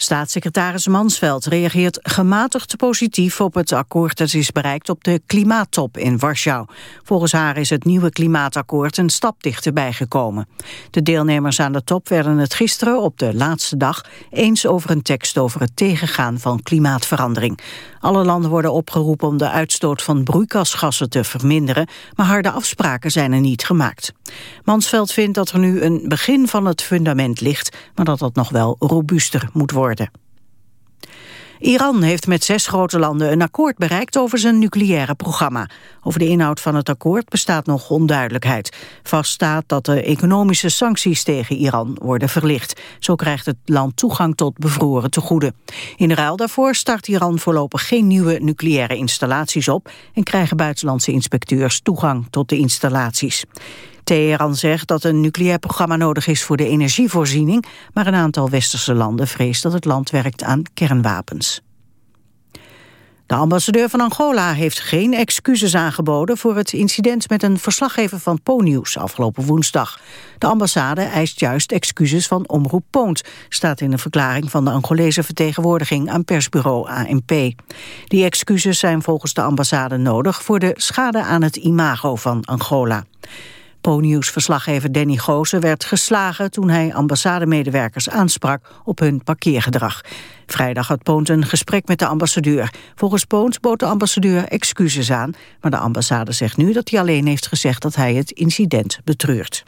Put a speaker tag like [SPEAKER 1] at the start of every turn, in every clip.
[SPEAKER 1] Staatssecretaris Mansveld reageert gematigd positief op het akkoord dat is bereikt op de klimaattop in Warschau. Volgens haar is het nieuwe klimaatakkoord een stap dichterbij gekomen. De deelnemers aan de top werden het gisteren op de laatste dag eens over een tekst over het tegengaan van klimaatverandering. Alle landen worden opgeroepen om de uitstoot van broeikasgassen te verminderen, maar harde afspraken zijn er niet gemaakt. Mansveld vindt dat er nu een begin van het fundament ligt, maar dat dat nog wel robuuster moet worden. Iran heeft met zes grote landen een akkoord bereikt over zijn nucleaire programma. Over de inhoud van het akkoord bestaat nog onduidelijkheid. Vast staat dat de economische sancties tegen Iran worden verlicht. Zo krijgt het land toegang tot bevroren tegoeden. In ruil daarvoor start Iran voorlopig geen nieuwe nucleaire installaties op... en krijgen buitenlandse inspecteurs toegang tot de installaties. Teheran zegt dat een nucleair programma nodig is voor de energievoorziening, maar een aantal westerse landen vreest dat het land werkt aan kernwapens. De ambassadeur van Angola heeft geen excuses aangeboden voor het incident met een verslaggever van Po-nieuws afgelopen woensdag. De ambassade eist juist excuses van Omroep Poont, staat in een verklaring van de Angolese vertegenwoordiging aan persbureau ANP. Die excuses zijn volgens de ambassade nodig voor de schade aan het imago van Angola. Po-nieuws-verslaggever Danny Goosen werd geslagen toen hij ambassademedewerkers aansprak op hun parkeergedrag. Vrijdag had Poont een gesprek met de ambassadeur. Volgens Poont bood de ambassadeur excuses aan, maar de ambassade zegt nu dat hij alleen heeft gezegd dat hij het incident betreurt.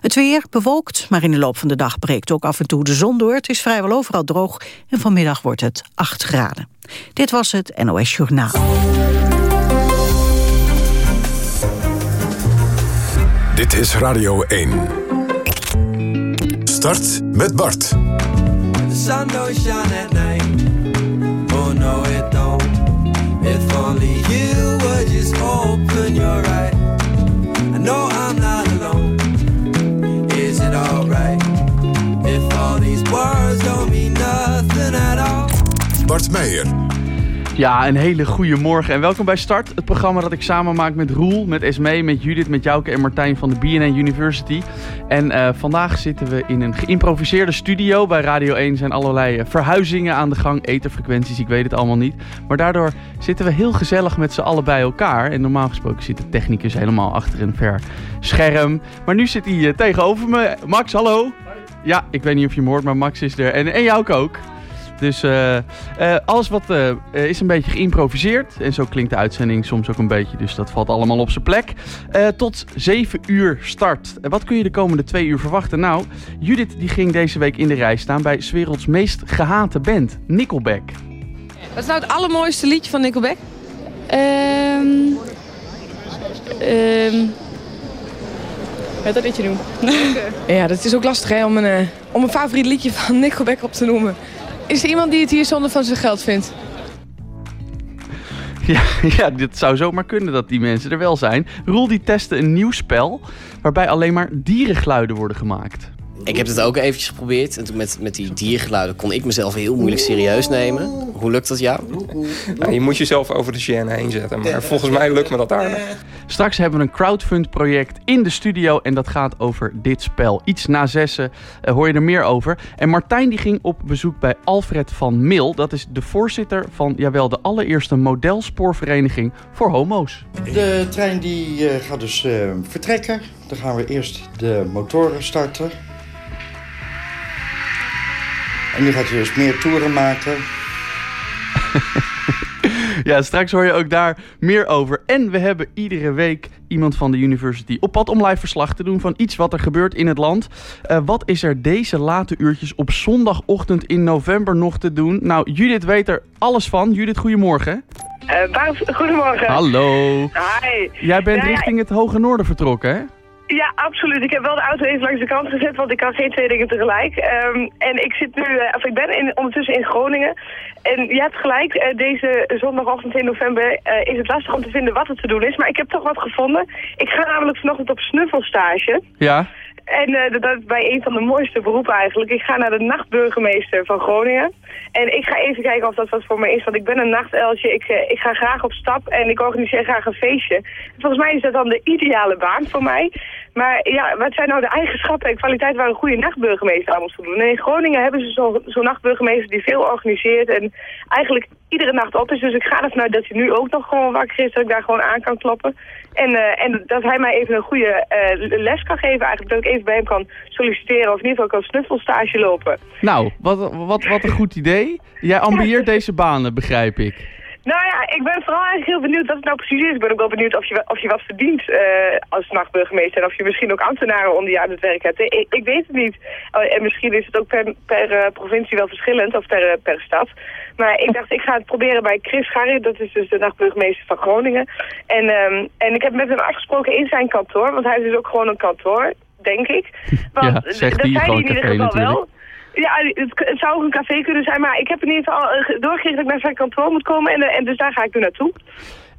[SPEAKER 1] Het weer bewolkt, maar in de loop van de dag breekt ook af en toe de zon door. Het is vrijwel overal droog en vanmiddag wordt het 8 graden. Dit was het NOS Journaal.
[SPEAKER 2] Dit is Radio 1. Start met Bart.
[SPEAKER 3] The sun don't shine at night. Oh no, it don't. If only you would just open your eyes. I know I'm not alone. Is it alright? If all these words don't mean nothing at all.
[SPEAKER 2] Bart Meijer.
[SPEAKER 4] Ja, een hele goede morgen en welkom bij Start. Het programma dat ik samen maak met Roel, met Esmee, met Judith, met Jouke en Martijn van de BNN University. En uh, vandaag zitten we in een geïmproviseerde studio. Bij Radio 1 zijn allerlei uh, verhuizingen aan de gang, etherfrequenties, ik weet het allemaal niet. Maar daardoor zitten we heel gezellig met z'n allen bij elkaar. En normaal gesproken zit de technicus helemaal achter een ver scherm. Maar nu zit hij uh, tegenover me. Max, hallo. Ja, ik weet niet of je me hoort, maar Max is er. En, en Jouke ook. Dus uh, uh, alles wat uh, is een beetje geïmproviseerd. En zo klinkt de uitzending soms ook een beetje. Dus dat valt allemaal op zijn plek. tot 7 uur start. wat kun je de komende twee uur verwachten? Nou, Judith die ging deze week in de rij staan bij 's werelds meest gehate band, Nickelback.
[SPEAKER 5] Wat is nou het allermooiste liedje van Nickelback? Um, um, ja, dat liedje doen. ja, dat is ook lastig hè, om een, om een favoriet liedje van Nickelback op te noemen. Is er iemand die het hier zonde van zijn geld vindt?
[SPEAKER 4] Ja, ja, dit zou zomaar kunnen dat die mensen er wel zijn. Roel die testte een nieuw spel waarbij alleen maar dierengeluiden worden gemaakt.
[SPEAKER 6] Ik heb het ook eventjes geprobeerd. En toen met, met die diergeluiden kon ik mezelf heel moeilijk serieus nemen. Hoe lukt dat jou?
[SPEAKER 7] Nou, je moet jezelf over de chaîne heen zetten. Maar volgens mij lukt me dat aardig.
[SPEAKER 4] Straks hebben we een crowdfund project in de studio. En dat gaat over dit spel. Iets na zessen uh, hoor je er meer over. En Martijn die ging op bezoek bij Alfred van Mil. Dat is de voorzitter van jawel, de allereerste modelspoorvereniging voor homo's.
[SPEAKER 8] De trein die uh, gaat dus uh, vertrekken. Dan gaan we eerst de motoren starten. En nu gaat hij dus meer toeren maken.
[SPEAKER 4] ja, straks hoor je ook daar meer over. En we hebben iedere week iemand van de university op pad om live verslag te doen van iets wat er gebeurt in het land. Uh, wat is er deze late uurtjes op zondagochtend in november nog te doen? Nou, Judith weet er alles van. Judith, goedemorgen.
[SPEAKER 9] Uh, Bart, goedemorgen.
[SPEAKER 4] Hallo.
[SPEAKER 9] Hi.
[SPEAKER 4] Jij bent ja, richting het Hoge Noorden vertrokken, hè?
[SPEAKER 9] Ja, absoluut. Ik heb wel de auto even langs de kant gezet, want ik kan geen twee dingen tegelijk. Um, en ik zit nu, uh, of ik ben in, ondertussen in Groningen. En je hebt gelijk, uh, deze zondagochtend in november uh, is het lastig om te vinden wat er te doen is. Maar ik heb toch wat gevonden. Ik ga namelijk vanochtend op snuffelstage.
[SPEAKER 4] Ja.
[SPEAKER 10] En uh, dat is bij een van de mooiste beroepen eigenlijk. Ik ga naar de nachtburgemeester van Groningen. En ik ga even kijken of dat wat voor me is. Want ik ben een nachteltje. Ik, uh, ik ga graag op stap en ik organiseer graag een feestje. Volgens mij is dat dan de ideale baan voor mij. Maar ja, wat zijn nou de eigenschappen en kwaliteit waar een goede nachtburgemeester aan moet voldoen? En in Groningen hebben ze zo'n zo nachtburgemeester die veel organiseert en eigenlijk iedere nacht op is. Dus ik ga ervan uit dat hij nu ook nog gewoon wakker is, dat ik daar gewoon aan kan kloppen. En, uh, en dat hij mij even een goede uh, les kan geven eigenlijk. Dat ik even bij hem kan solliciteren of in ieder geval kan snuffelstage lopen.
[SPEAKER 4] Nou, wat, wat, wat een goed idee. Jij ambieert deze banen, begrijp ik.
[SPEAKER 10] Nou ja, ik ben vooral eigenlijk heel benieuwd wat het nou precies is. Ik ben ook wel benieuwd of je, of je wat verdient uh, als nachtburgemeester. En of je misschien ook ambtenaren onder je aan het werk hebt. Ik, ik weet het niet. Oh, en misschien is het ook per, per uh, provincie wel verschillend, of per, per stad. Maar ik dacht, ik ga het proberen bij Chris Garry. Dat is dus de nachtburgemeester van Groningen. En, um, en ik heb met hem afgesproken in zijn kantoor. Want hij is dus ook gewoon een kantoor, denk ik. Want
[SPEAKER 4] ja, zegt
[SPEAKER 10] dat
[SPEAKER 4] die
[SPEAKER 10] hij in ieder geval
[SPEAKER 4] natuurlijk.
[SPEAKER 10] wel. Ja, het, het zou ook een café kunnen zijn, maar ik heb in ieder geval uh, doorgekregen dat ik naar zijn kantoor moet komen en, uh, en dus daar ga ik nu naartoe.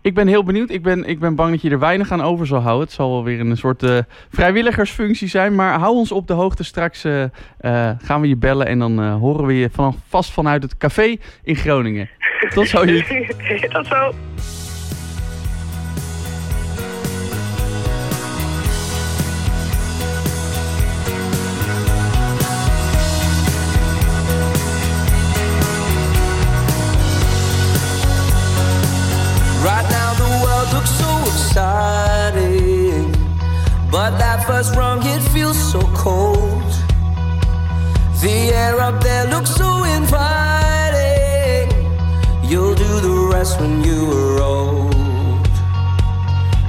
[SPEAKER 4] Ik ben heel benieuwd. Ik ben, ik ben bang dat je er weinig aan over zal houden. Het zal wel weer een soort uh, vrijwilligersfunctie zijn. Maar hou ons op de hoogte. Straks uh, uh, gaan we je bellen en dan horen we je vanaf, vast vanuit het café in Groningen. Tot zo.
[SPEAKER 10] Tot zo.
[SPEAKER 3] Rest when you are old.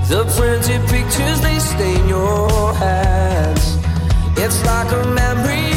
[SPEAKER 3] The printed pictures they stain your hands. It's like a memory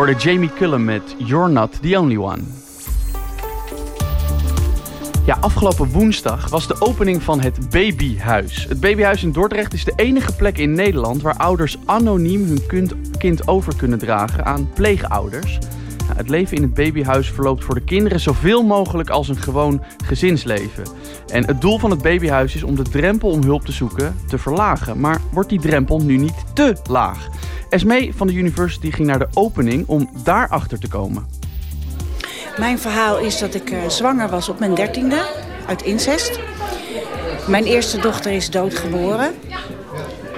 [SPEAKER 4] hoorde Jamie Cullum met You're Not The Only One. Ja, afgelopen woensdag was de opening van het Babyhuis. Het Babyhuis in Dordrecht is de enige plek in Nederland... waar ouders anoniem hun kind over kunnen dragen aan pleegouders. Het leven in het babyhuis verloopt voor de kinderen zoveel mogelijk als een gewoon gezinsleven. En het doel van het babyhuis is om de drempel om hulp te zoeken te verlagen. Maar wordt die drempel nu niet te laag? Esmee van de University ging naar de opening om daarachter te komen.
[SPEAKER 11] Mijn verhaal is dat ik uh, zwanger was op mijn dertiende uit incest. Mijn eerste dochter is doodgeboren.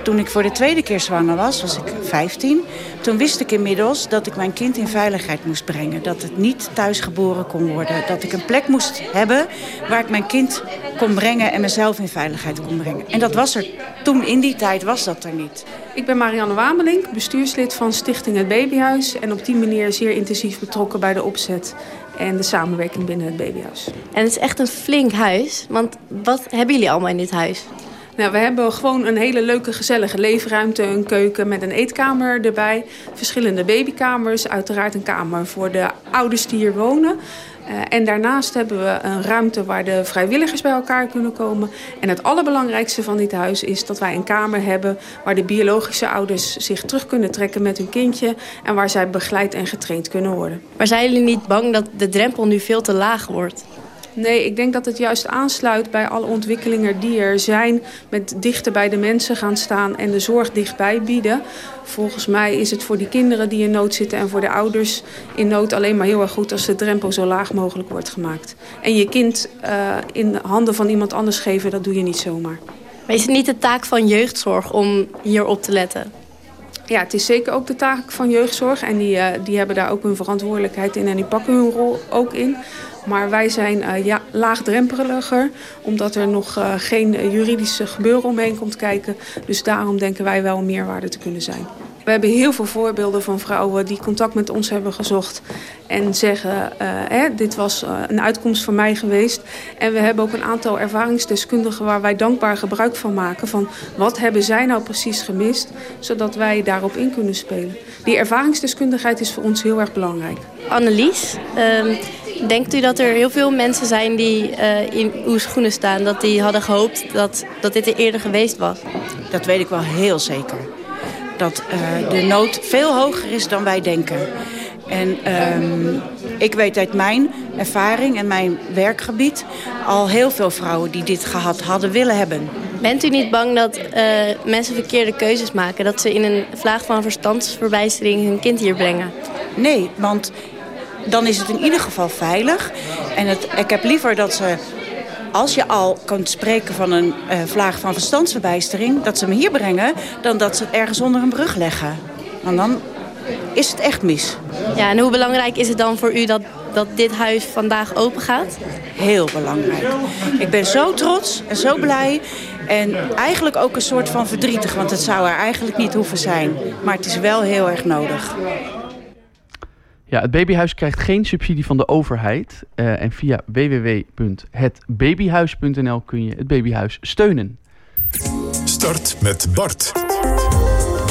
[SPEAKER 11] Toen ik voor de tweede keer zwanger was, was ik 15. Toen wist ik inmiddels dat ik mijn kind in veiligheid moest brengen. Dat het niet thuis geboren kon worden. Dat ik een plek moest hebben waar ik mijn kind kon brengen en mezelf in veiligheid kon brengen. En dat was er toen, in die tijd, was dat er niet.
[SPEAKER 12] Ik ben Marianne Wamelink, bestuurslid van Stichting Het Babyhuis. En op die manier zeer intensief betrokken bij de opzet en de samenwerking binnen het babyhuis.
[SPEAKER 13] En het is echt een flink huis. Want wat hebben jullie allemaal in dit huis?
[SPEAKER 12] Nou, we hebben gewoon een hele leuke, gezellige leefruimte. Een keuken met een eetkamer erbij. Verschillende babykamers. Uiteraard een kamer voor de ouders die hier wonen. Uh, en daarnaast hebben we een ruimte waar de vrijwilligers bij elkaar kunnen komen. En het allerbelangrijkste van dit huis is dat wij een kamer hebben... waar de biologische ouders zich terug kunnen trekken met hun kindje... en waar zij begeleid en getraind kunnen worden.
[SPEAKER 13] Maar zijn jullie niet bang dat de drempel nu veel te laag wordt?
[SPEAKER 12] Nee, ik denk dat het juist aansluit bij alle ontwikkelingen die er zijn... met dichter bij de mensen gaan staan en de zorg dichtbij bieden. Volgens mij is het voor die kinderen die in nood zitten... en voor de ouders in nood alleen maar heel erg goed... als de drempel zo laag mogelijk wordt gemaakt. En je kind uh, in handen van iemand anders geven, dat doe je niet zomaar.
[SPEAKER 13] Maar is het niet de taak van jeugdzorg om hierop te letten?
[SPEAKER 12] Ja, het is zeker ook de taak van jeugdzorg. En die, uh, die hebben daar ook hun verantwoordelijkheid in en die pakken hun rol ook in. Maar wij zijn uh, ja, laagdrempeliger, omdat er nog uh, geen juridische gebeuren omheen komt kijken. Dus daarom denken wij wel meerwaarde te kunnen zijn. We hebben heel veel voorbeelden van vrouwen die contact met ons hebben gezocht. En zeggen, uh, hè, dit was een uitkomst voor mij geweest. En we hebben ook een aantal ervaringsdeskundigen waar wij dankbaar gebruik van maken. Van wat hebben zij nou precies gemist, zodat wij daarop in kunnen spelen. Die ervaringsdeskundigheid is voor ons heel erg belangrijk.
[SPEAKER 13] Annelies, um, denkt u dat er heel veel mensen zijn die uh, in uw schoenen staan... dat die hadden gehoopt dat, dat dit er eerder geweest was?
[SPEAKER 11] Dat weet ik wel heel zeker. Dat uh, de nood veel hoger is dan wij denken. En um, ik weet uit mijn ervaring en mijn werkgebied... al heel veel vrouwen die dit gehad hadden willen hebben.
[SPEAKER 13] Bent u niet bang dat uh, mensen verkeerde keuzes maken? Dat ze in een vlaag van verstandsverbijstering hun kind hier brengen?
[SPEAKER 11] Nee, want dan is het in ieder geval veilig. En het, ik heb liever dat ze, als je al kunt spreken van een uh, vlaag van verstandsverbijstering... dat ze me hier brengen, dan dat ze het ergens onder een brug leggen. Want dan is het echt mis.
[SPEAKER 13] Ja, en hoe belangrijk is het dan voor u dat, dat dit huis vandaag open gaat?
[SPEAKER 11] Heel belangrijk. Ik ben zo trots en zo blij. En eigenlijk ook een soort van verdrietig, want het zou er eigenlijk niet hoeven zijn. Maar het is wel heel erg nodig.
[SPEAKER 4] Ja, het babyhuis krijgt geen subsidie van de overheid. Uh, en via www.hetbabyhuis.nl kun je het babyhuis steunen.
[SPEAKER 2] Start met Bart.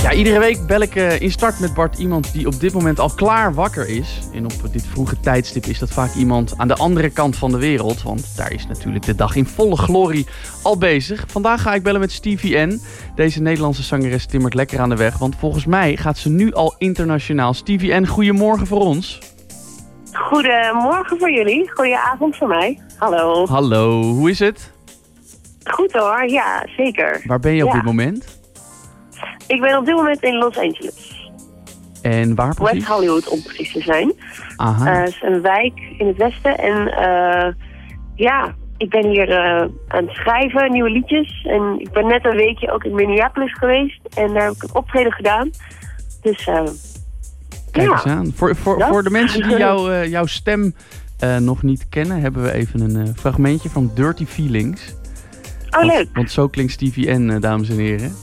[SPEAKER 4] Ja, iedere week bel ik uh, in Start met Bart iemand die op dit moment al klaar wakker is. En op dit vroege tijdstip is dat vaak iemand aan de andere kant van de wereld. Want daar is natuurlijk de dag in volle glorie al bezig. Vandaag ga ik bellen met Stevie N. Deze Nederlandse zangeres timmert lekker aan de weg. Want volgens mij gaat ze nu al internationaal. Stevie N, goedemorgen voor ons.
[SPEAKER 9] Goedemorgen voor jullie. Goedenavond voor mij. Hallo.
[SPEAKER 4] Hallo, hoe is het?
[SPEAKER 9] Goed hoor, ja, zeker.
[SPEAKER 4] Waar ben je op
[SPEAKER 9] ja.
[SPEAKER 4] dit moment?
[SPEAKER 9] Ik ben op dit moment in Los Angeles.
[SPEAKER 4] En waar precies?
[SPEAKER 9] West Hollywood om precies te zijn.
[SPEAKER 4] Aha.
[SPEAKER 9] Uh, het is een wijk in het westen. En uh, ja, ik ben hier uh, aan het schrijven, nieuwe liedjes. En ik ben net een weekje ook in Minneapolis geweest. En daar heb ik een optreden gedaan. Dus
[SPEAKER 4] Kijk
[SPEAKER 9] ja.
[SPEAKER 4] eens aan. Voor, voor, voor de mensen die jou, jouw stem nog niet kennen... hebben we even een fragmentje van Dirty Feelings.
[SPEAKER 9] Oh, leuk.
[SPEAKER 4] Want, want zo klinkt Stevie N, dames en heren.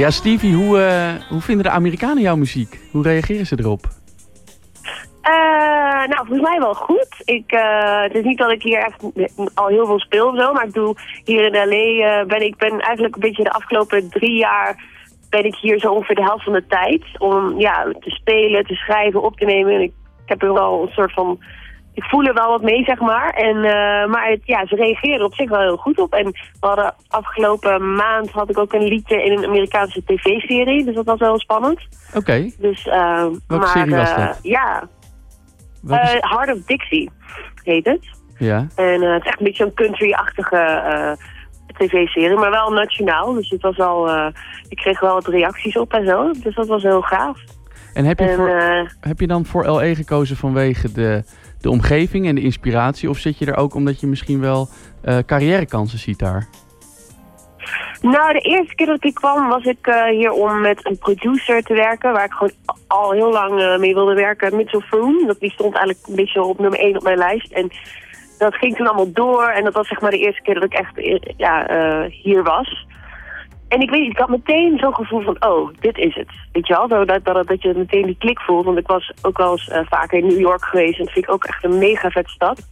[SPEAKER 4] Ja, Stevie, hoe, uh, hoe vinden de Amerikanen jouw muziek? Hoe reageren ze erop?
[SPEAKER 9] Uh, nou, volgens mij wel goed. Ik, uh, het is niet dat ik hier echt al heel veel speel zo, maar ik doe hier in L.A. Ben ik ben eigenlijk een beetje de afgelopen drie jaar ben ik hier zo ongeveer de helft van de tijd om ja, te spelen, te schrijven, op te nemen. En ik, ik heb er wel een soort van, ik voel er wel wat mee, zeg maar. En, uh, maar het, ja, ze reageren op zich wel heel goed op. En we hadden afgelopen maand had ik ook een liedje in een Amerikaanse tv-serie, dus dat was wel spannend.
[SPEAKER 4] Oké. Okay.
[SPEAKER 9] Dus, uh,
[SPEAKER 4] Welke
[SPEAKER 9] maar,
[SPEAKER 4] serie was dat?
[SPEAKER 9] ja, Heart of Dixie. heet het.
[SPEAKER 4] Ja.
[SPEAKER 9] En eh, het is echt een beetje een country-achtige eh, tv-serie, maar wel nationaal. Dus het was al, eh, ik kreeg wel wat reacties op en zo. Dus dat was heel gaaf.
[SPEAKER 4] En heb je,
[SPEAKER 9] En,
[SPEAKER 4] voor,
[SPEAKER 9] eh,
[SPEAKER 4] heb je dan voor LE gekozen vanwege de, de omgeving en de inspiratie? Of zit je er ook omdat je misschien wel eh, carrièrekansen ziet daar?
[SPEAKER 9] Nou, de eerste keer dat ik kwam was ik eh, hier om met een producer te werken, waar ik gewoon al heel lang mee wilde werken, Mitchell Froome. Dat die stond eigenlijk een beetje op nummer 1 op mijn lijst. En dat ging toen allemaal door en dat was zeg maar de eerste keer dat ik echt ja, hier was. En ik weet ik had meteen zo'n gevoel van, oh, dit is het. Weet je wel, zo dat, dat, dat je meteen die klik voelt. Want ik was ook wel eens eh, vaker in New York geweest en dat vind ik ook echt een mega vet stad.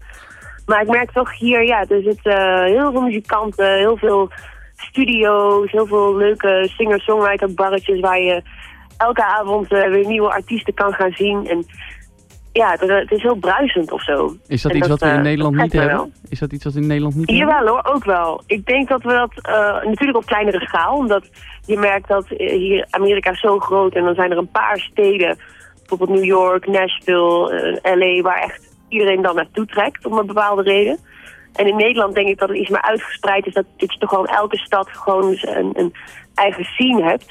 [SPEAKER 9] Maar ik merk toch hier, ja, er zitten eh, heel veel muzikanten, heel veel studio's, heel veel leuke singer-songwriter barretjes waar je elke avond eh, weer nieuwe artiesten kan gaan zien. En ja, het, het is heel bruisend of zo.
[SPEAKER 4] Is dat
[SPEAKER 9] En
[SPEAKER 4] iets wat we in
[SPEAKER 9] eh,
[SPEAKER 4] Nederland niet hebben? Is dat iets wat we in Nederland niet hebben?
[SPEAKER 9] Jawel hoor, ook wel. Ik denk dat we dat eh, natuurlijk op kleinere schaal, omdat je merkt dat eh, hier Amerika is zo groot en dan zijn er een paar steden, bijvoorbeeld New York, Nashville, eh, LA, waar echt iedereen dan naartoe trekt om een bepaalde reden. En in Nederland denk ik dat het iets meer uitgespreid is, dat, dat je toch gewoon elke stad gewoon een, een eigen scene hebt.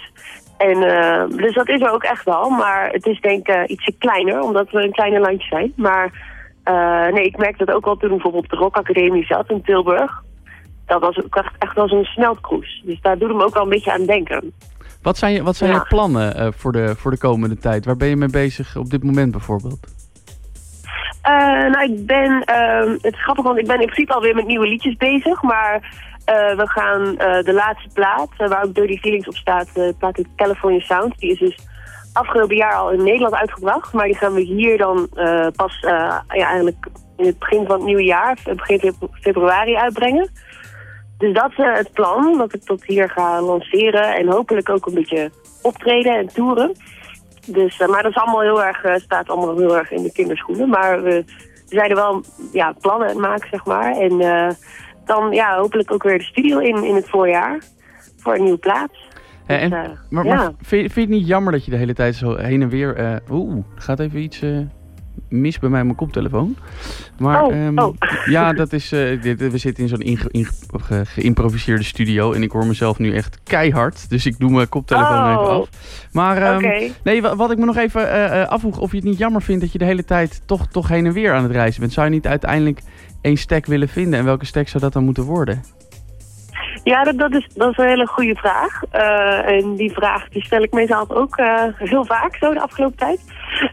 [SPEAKER 9] En, eh, dus dat is er ook echt wel, maar het is denk ik eh, ietsje kleiner, omdat we een kleiner landje zijn. Maar eh, nee, ik merk dat ook wel toen ik bijvoorbeeld op de Rock Academie zat in Tilburg. Dat was ook echt, echt wel zo'n smeltcruise. Dus daar doet hem ook wel een beetje aan denken.
[SPEAKER 4] Wat zijn, je, wat zijn
[SPEAKER 9] Ja.
[SPEAKER 4] je plannen voor, de, voor de komende tijd? Waar ben je mee bezig op dit moment bijvoorbeeld?
[SPEAKER 9] Nou, ik ben, ehm, het is grappig, want ik ben in principe alweer met nieuwe liedjes bezig. Maar eh, we gaan eh, de laatste plaat, eh, waar ook Dirty Feelings op staat, de plaat California Sound. Die is dus afgelopen jaar al in Nederland uitgebracht. Maar die gaan we hier dan pas ja, eigenlijk in het begin van het nieuwe jaar, begin febru- februari uitbrengen. Dus dat is het plan, dat ik tot hier ga lanceren en hopelijk ook een beetje optreden en toeren. Dus, maar dat is allemaal heel erg, staat allemaal heel erg in de kinderschoenen. Maar we, zijn er wel ja, plannen aan het maken, zeg maar. En dan ja, hopelijk ook weer de studio in, in het voorjaar. Voor een nieuwe plaats.
[SPEAKER 4] Eh, en,
[SPEAKER 9] Dus, eh,
[SPEAKER 4] maar
[SPEAKER 9] ja.
[SPEAKER 4] maar vind, je- vind je het niet jammer dat je de hele tijd zo heen en weer... eh, Oeh, gaat even iets eh, mis bij mij mijn koptelefoon. Maar
[SPEAKER 9] Oh,
[SPEAKER 4] ehm,
[SPEAKER 9] oh.
[SPEAKER 4] ja, dat is, dit, we zitten in zo'n inge- inge- ge- geïmproviseerde studio. En ik hoor mezelf nu echt keihard. Dus ik doe mijn koptelefoon
[SPEAKER 9] Oh.
[SPEAKER 4] even af. Maar ehm, nee, wa- wat ik me nog even eh, afvroeg... of je het niet jammer vindt dat je de hele tijd toch, toch heen en weer aan het reizen bent. Zou je niet uiteindelijk één stack willen vinden? En welke stack zou dat dan moeten worden?
[SPEAKER 9] Ja, dat, dat, is, dat is een hele goede vraag. Eh, en die vraag die stel ik mezelf ook eh, heel vaak zo de afgelopen tijd.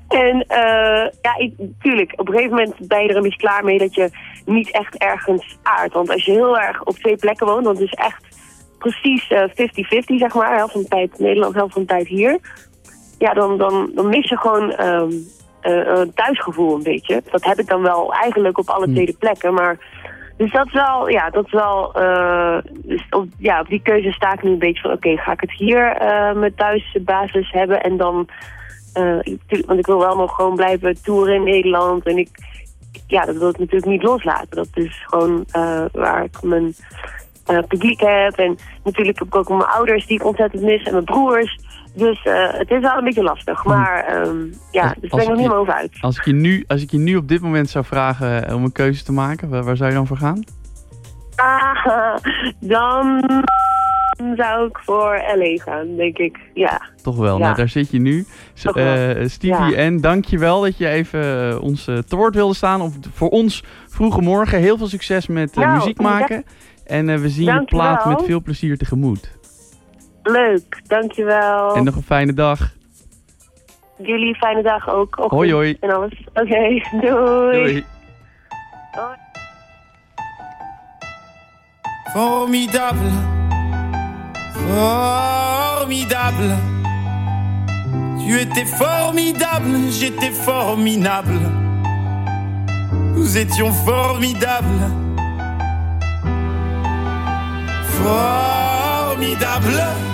[SPEAKER 9] En eh, ja, tuurlijk, op een gegeven moment ben je er een beetje klaar mee dat je niet echt ergens aardt. Want als je heel erg op twee plekken woont, het is echt precies eh, 50-50 zeg maar. Helft van de tijd Nederland, helft van de tijd hier. Ja, dan, dan, dan mis je gewoon ehm, eh, een thuisgevoel een beetje. Dat heb ik dan wel eigenlijk op alle tweede plekken, maar... Dus dat is wel, ja, dat is wel, eh, dus op, ja, op die keuze sta ik nu een beetje van, oké, ga ik het hier eh mijn thuisbasis hebben en dan, eh, ik- want ik wil wel nog gewoon blijven toeren in Nederland en ik, ja, dat wil ik natuurlijk niet loslaten. Dat is gewoon eh, waar ik mijn eh, publiek heb en natuurlijk heb ik ook mijn ouders die ik ontzettend mis en mijn broers. Dus eh, het is wel een beetje lastig, maar ehm, ja, dus daar ben ik nog niet meer over uit.
[SPEAKER 4] Als ik, je nu, als ik je nu op dit moment zou vragen eh, om een keuze te maken, waar, waar zou je dan voor gaan?
[SPEAKER 9] Ah, dan zou ik voor LA gaan, denk ik. Ja.
[SPEAKER 4] Toch wel,
[SPEAKER 9] Ja.
[SPEAKER 4] nou, daar zit je nu. S-
[SPEAKER 9] Toch wel.
[SPEAKER 4] eh, Stevie
[SPEAKER 9] Ja.
[SPEAKER 4] en dank je wel dat je even ons te woord wilde staan. Of voor ons vroege morgen. Heel veel succes met
[SPEAKER 9] Nou,
[SPEAKER 4] muziek maken. En we zien je plaat met veel plezier tegemoet.
[SPEAKER 9] Leuk, dankjewel.
[SPEAKER 4] En nog een fijne dag.
[SPEAKER 9] Jullie fijne dag ook. ochtend
[SPEAKER 4] Hoi, hoi.
[SPEAKER 9] En alles. Oké, doei.
[SPEAKER 4] Doei.
[SPEAKER 14] Formidable, formidable. Tu étais formidable, j'étais formidable. Nous étions formidables. Formidable.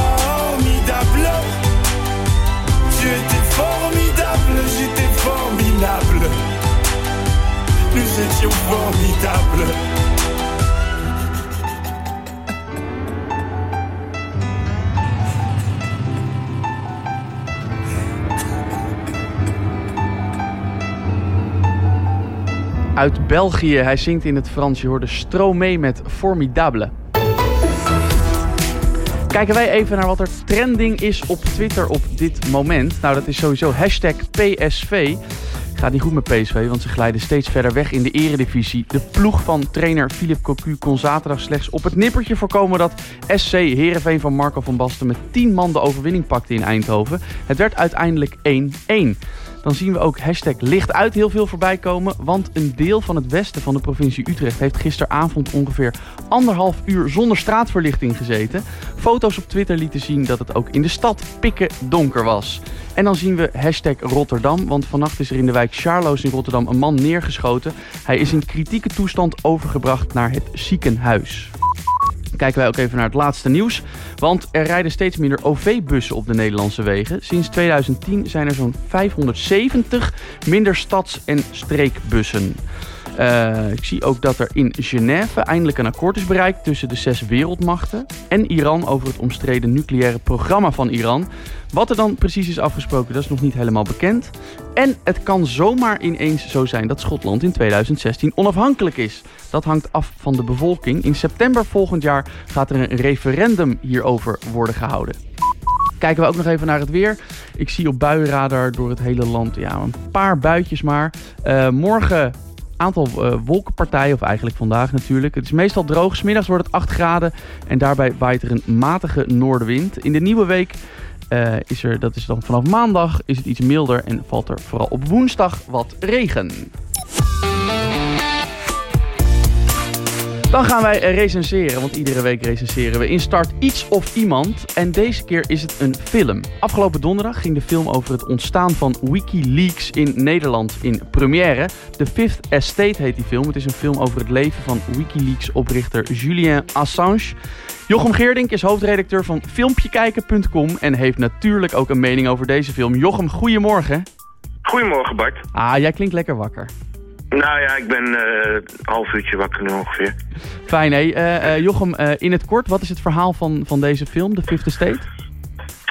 [SPEAKER 14] J'étais formidable. Nous étions formidables.
[SPEAKER 4] Uit België, hij zingt in het Frans. Je hoorde Stromae met Formidable. Kijken wij even naar wat er trending is op Twitter op dit moment. Nou, dat is sowieso hashtag PSV. Gaat niet goed met PSV, want ze glijden steeds verder weg in de eredivisie. De ploeg van trainer Philip Cocu kon zaterdag slechts op het nippertje voorkomen dat SC Heerenveen van Marco van Basten met 10 man de overwinning pakte in Eindhoven. Het werd uiteindelijk 1-1. Dan zien we ook hashtag licht uit heel veel voorbij komen. Want een deel van het westen van de provincie Utrecht heeft gisteravond ongeveer anderhalf uur zonder straatverlichting gezeten. Foto's op Twitter lieten zien dat het ook in de stad pikken donker was. En dan zien we hashtag Rotterdam, want vannacht is er in de wijk Charloes in Rotterdam een man neergeschoten. Hij is in kritieke toestand overgebracht naar het ziekenhuis kijken wij ook even naar het laatste nieuws. Want er rijden steeds minder OV-bussen op de Nederlandse wegen. Sinds 2010 zijn er zo'n 570 minder stads- en streekbussen. Eh, ik zie ook dat er in Genève eindelijk een akkoord is bereikt tussen de zes wereldmachten en Iran over het omstreden nucleaire programma van Iran. Wat er dan precies is afgesproken, dat is nog niet helemaal bekend. En het kan zomaar ineens zo zijn dat Schotland in 2016 onafhankelijk is. Dat hangt af van de bevolking. In september volgend jaar gaat er een referendum hierover worden gehouden. Kijken we ook nog even naar het weer. Ik zie op buienradar door het hele land ja, een paar buitjes maar. Eh, morgen aantal eh, wolkenpartijen, of eigenlijk vandaag natuurlijk. Het is meestal droog. Smiddags wordt het 8 graden en daarbij waait er een matige noordenwind. In de nieuwe week eh, is er, dat is dan vanaf maandag, is het iets milder en valt er vooral op woensdag wat regen. Dan gaan wij recenseren, want iedere week recenseren we in start iets of iemand. En deze keer is het een film. Afgelopen donderdag ging de film over het ontstaan van Wikileaks in Nederland in première. The Fifth Estate heet die film. Het is een film over het leven van Wikileaks-oprichter Julien Assange. Jochem Geerdink is hoofdredacteur van filmpjekijken.com en heeft natuurlijk ook een mening over deze film. Jochem, goedemorgen.
[SPEAKER 15] Goedemorgen Bart.
[SPEAKER 4] Ah, jij klinkt lekker wakker.
[SPEAKER 15] Nou ja, ik ben eh, een half uurtje wakker nu ongeveer.
[SPEAKER 4] Fijn, hé. Eh, eh, Jochem, eh, in het kort, wat is het verhaal van, van deze film, The Fifth Estate?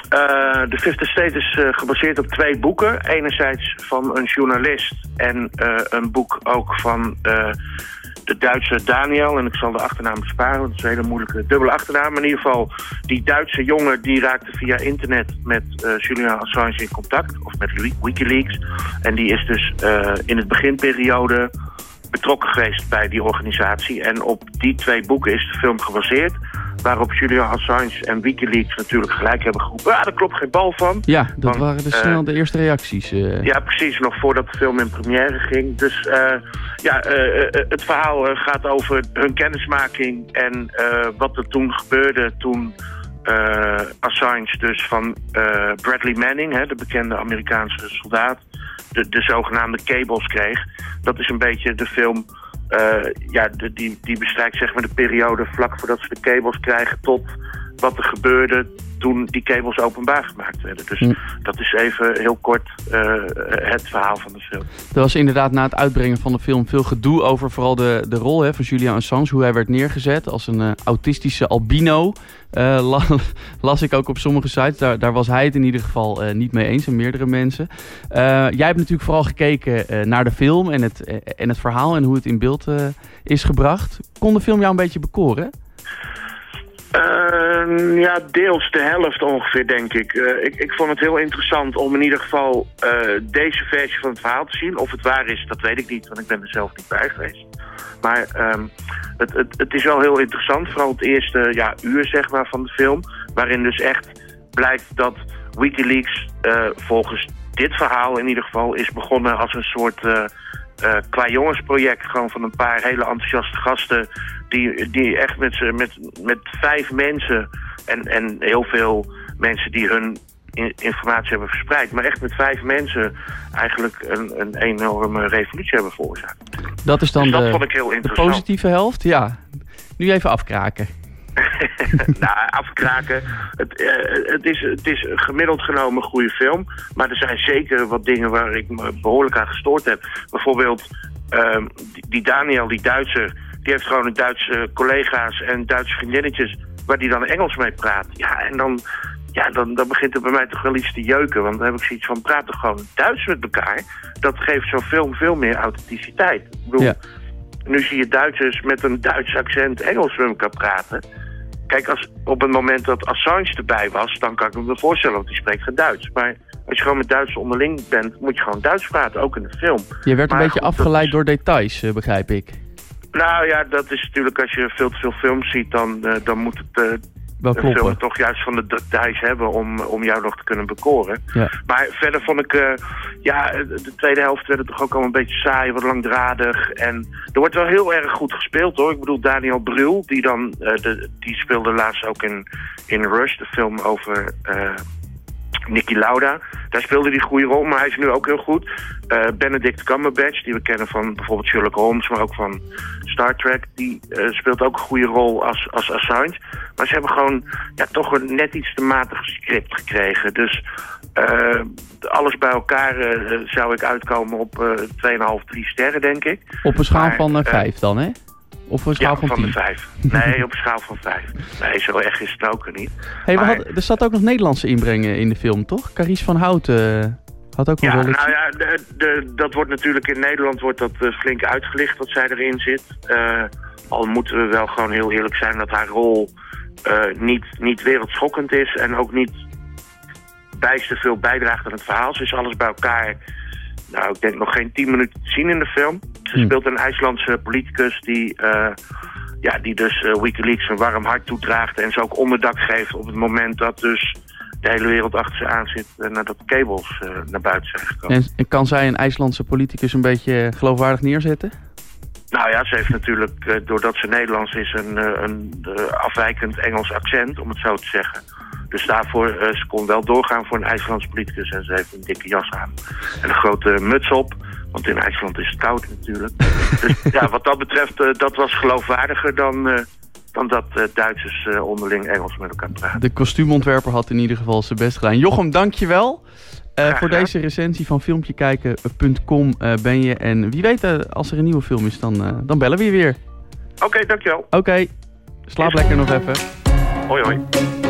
[SPEAKER 15] Eh, de Fifth Estate is eh, gebaseerd op twee boeken. Enerzijds van een journalist en eh, een boek ook van eh, de Duitse Daniel. En ik zal de achternaam besparen, want het is een hele moeilijke dubbele achternaam. In ieder geval, die Duitse jongen die raakte via internet met eh, Julian Assange in contact. Of met Wi- Wikileaks. En die is dus eh, in het beginperiode betrokken geweest bij die organisatie. En op die twee boeken is de film gebaseerd. Waarop Julian Assange en Wikileaks natuurlijk gelijk hebben geroepen. Ah, daar klopt geen bal van.
[SPEAKER 4] Ja, dat
[SPEAKER 15] Want,
[SPEAKER 4] waren dus
[SPEAKER 15] eh,
[SPEAKER 4] snel de eerste reacties. eh.
[SPEAKER 15] Ja, precies. Nog voordat de film in première ging. Dus eh, ja, het verhaal gaat over hun kennismaking en wat er toen gebeurde toen Assange dus van Bradley Manning, hè, de bekende Amerikaanse soldaat, de, de zogenaamde cables kreeg. Dat is een beetje de film, ja, de, die, die bestrijkt zeg maar de periode vlak voordat ze de cables krijgen tot wat er gebeurde toen die cables openbaar gemaakt werden. Dus
[SPEAKER 4] Hm.
[SPEAKER 15] dat is even heel kort eh, het verhaal van de film.
[SPEAKER 4] Er was inderdaad na het uitbrengen van de film veel gedoe over vooral de, de rol hè, van Julian Assange. Hoe hij werd neergezet als een eh, autistische albino. La- las ik ook op sommige sites. Daar, daar was hij het in ieder geval niet mee eens en meerdere mensen. Jij hebt natuurlijk vooral gekeken naar de film en het, en het verhaal en hoe het in beeld is gebracht. Kon de film jou een beetje bekoren?
[SPEAKER 15] Eh, ja, deels de helft ongeveer, denk ik. Eh, ik. Ik vond het heel interessant om in ieder geval eh, deze versie van het verhaal te zien. Of het waar is, dat weet ik niet, want ik ben er zelf niet bij geweest. Maar ehm, het, het, het is wel heel interessant, vooral het eerste ja, uur zeg maar, van de film. Waarin dus echt blijkt dat Wikileaks eh, volgens dit verhaal in ieder geval is begonnen als een soort eh, qua jongensproject. Gewoon van een paar hele enthousiaste gasten die, die echt met, met, met vijf mensen en, en heel veel mensen die hun in- informatie hebben verspreid. Maar echt met vijf mensen eigenlijk een, een enorme revolutie hebben veroorzaakt.
[SPEAKER 4] Dat is dan
[SPEAKER 15] Dus dat
[SPEAKER 4] de,
[SPEAKER 15] vond ik heel
[SPEAKER 4] de positieve helft. Ja, nu even afkraken.
[SPEAKER 15] nou, afkraken. Het, eh, het, is, het is gemiddeld genomen een goede film. Maar er zijn zeker wat dingen waar ik me behoorlijk aan gestoord heb. Bijvoorbeeld ehm, die, die Daniel, die Duitser... die heeft gewoon Duitse collega's en Duitse vriendinnetjes... waar die dan Engels mee praat. Ja, en dan, ja, dan, dan begint er bij mij toch wel iets te jeuken. Want dan heb ik zoiets van, praat toch gewoon Duits met elkaar. Dat geeft zo'n film veel meer authenticiteit. Ik bedoel,
[SPEAKER 4] Ja.
[SPEAKER 15] nu zie je Duitsers met een Duits accent Engels met elkaar praten. Kijk, als op het moment dat Assange erbij was, dan kan ik me voorstellen, want die spreekt geen Duits. Maar als je gewoon met Duits onderling bent, moet je gewoon Duits praten, ook in de film.
[SPEAKER 4] Je werd een beetje
[SPEAKER 15] goed, dat
[SPEAKER 4] afgeleid
[SPEAKER 15] is-
[SPEAKER 4] door details, eh, begrijp ik.
[SPEAKER 15] Nou ja, dat is natuurlijk, als je veel te veel films ziet, dan, eh, dan moet het eh,
[SPEAKER 4] Wel kloppen.
[SPEAKER 15] toch juist van de details hebben om, om jou nog te kunnen bekoren.
[SPEAKER 4] Ja.
[SPEAKER 15] Maar verder vond ik, eh, ja, de tweede helft werd het toch ook al een beetje saai, wat langdradig. En er wordt wel heel erg goed gespeeld hoor. Ik bedoel, Daniel Brühl, die, dan, eh, de, die speelde laatst ook in, in Rush, de film over eh Nicky Lauda. Daar speelde hij een goede rol, maar hij is nu ook heel goed. Eh, Benedict Cumberbatch, die we kennen van bijvoorbeeld Sherlock Holmes, maar ook van Star Trek, die eh, speelt ook een goede rol als, als Assange. Maar ze hebben gewoon ja, toch een net iets te matig script gekregen. Dus eh, alles bij elkaar zou ik uitkomen op eh 2,5, 3 sterren, denk ik.
[SPEAKER 4] Op een schaal
[SPEAKER 15] Maar,
[SPEAKER 4] van
[SPEAKER 15] eh,
[SPEAKER 4] 5 dan, hè? Of een schaal
[SPEAKER 15] ja,
[SPEAKER 4] van
[SPEAKER 15] van
[SPEAKER 4] 10?
[SPEAKER 15] de 5. Nee, op een schaal van 5. Nee, zo erg is het ook niet.
[SPEAKER 4] Hey, we
[SPEAKER 15] Maar-
[SPEAKER 4] hadden- er zat ook nog Nederlandse inbrengen in de film, toch? Carice van Houten eh, had ook een
[SPEAKER 15] Ja,
[SPEAKER 4] rolletje.
[SPEAKER 15] nou ja, de, de, dat wordt natuurlijk in Nederland wordt dat eh, flink uitgelicht dat zij erin zit. Eh, al moeten we wel gewoon heel eerlijk zijn dat haar rol niet, niet wereldschokkend is en ook niet bijster veel bijdraagt aan het verhaal. Ze is alles bij elkaar, nou ik denk nog geen tien minuten te zien in de film. Ze
[SPEAKER 4] Hm.
[SPEAKER 15] speelt een IJslandse politicus die, eh, ja, die dus eh, Wikileaks een warm hart toedraagt en ze ook onderdak geeft op het moment dat dus de hele wereld achter ze aan zit eh, nadat de cables eh, naar buiten zijn gekomen.
[SPEAKER 4] En, kan zij een IJslandse politicus een beetje geloofwaardig neerzetten?
[SPEAKER 15] Nou ja, ze heeft natuurlijk, doordat ze Nederlands is, een, een afwijkend Engels accent, om het zo te zeggen. Dus daarvoor, eh, ze kon wel doorgaan voor een IJslandse politicus en ze heeft een dikke jas aan. En een grote muts op, want in IJsland is het koud natuurlijk. dus ja, wat dat betreft, eh, dat was geloofwaardiger dan, eh,
[SPEAKER 16] dan dat Duitsers onderling Engels met elkaar praten.
[SPEAKER 4] De kostuumontwerper had in ieder geval zijn best gedaan. Jochem, dankjewel.
[SPEAKER 16] Graag
[SPEAKER 4] voor deze recensie van filmpjekijken.com eh, ben je. En wie weet, als er een nieuwe film is, dan, dan bellen we je weer.
[SPEAKER 16] Oké, dankjewel.
[SPEAKER 4] Oké, slaap lekker nog even.
[SPEAKER 16] Hoi hoi.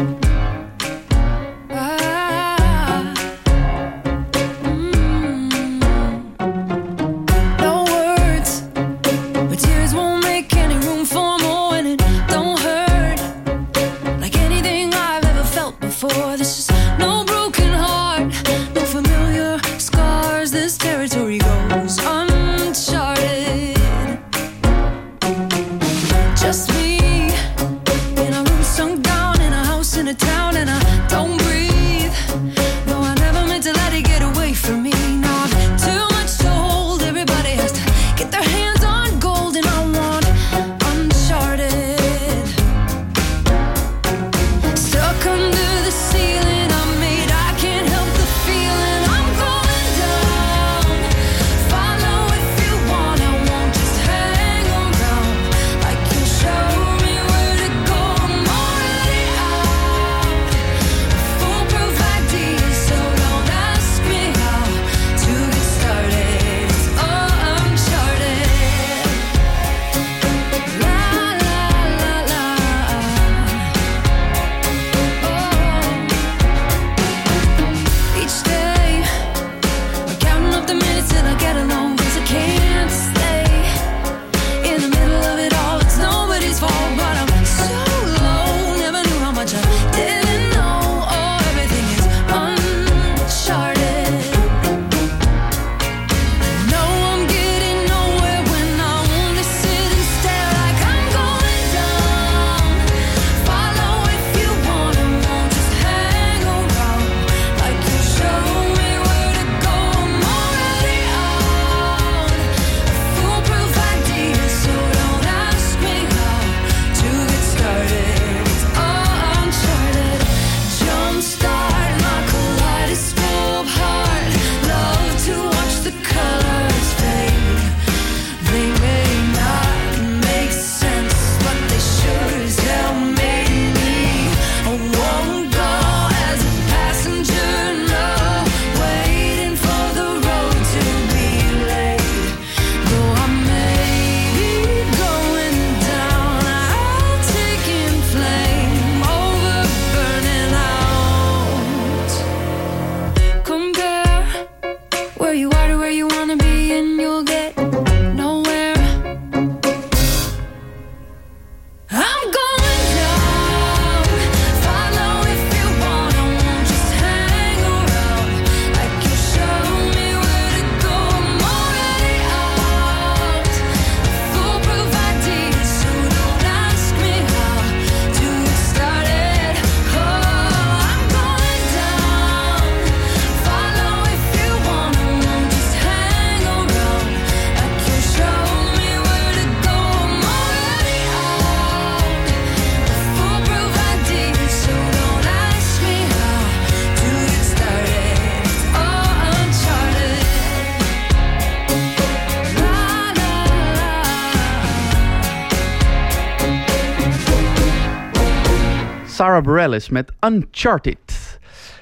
[SPEAKER 4] Sarah met Uncharted.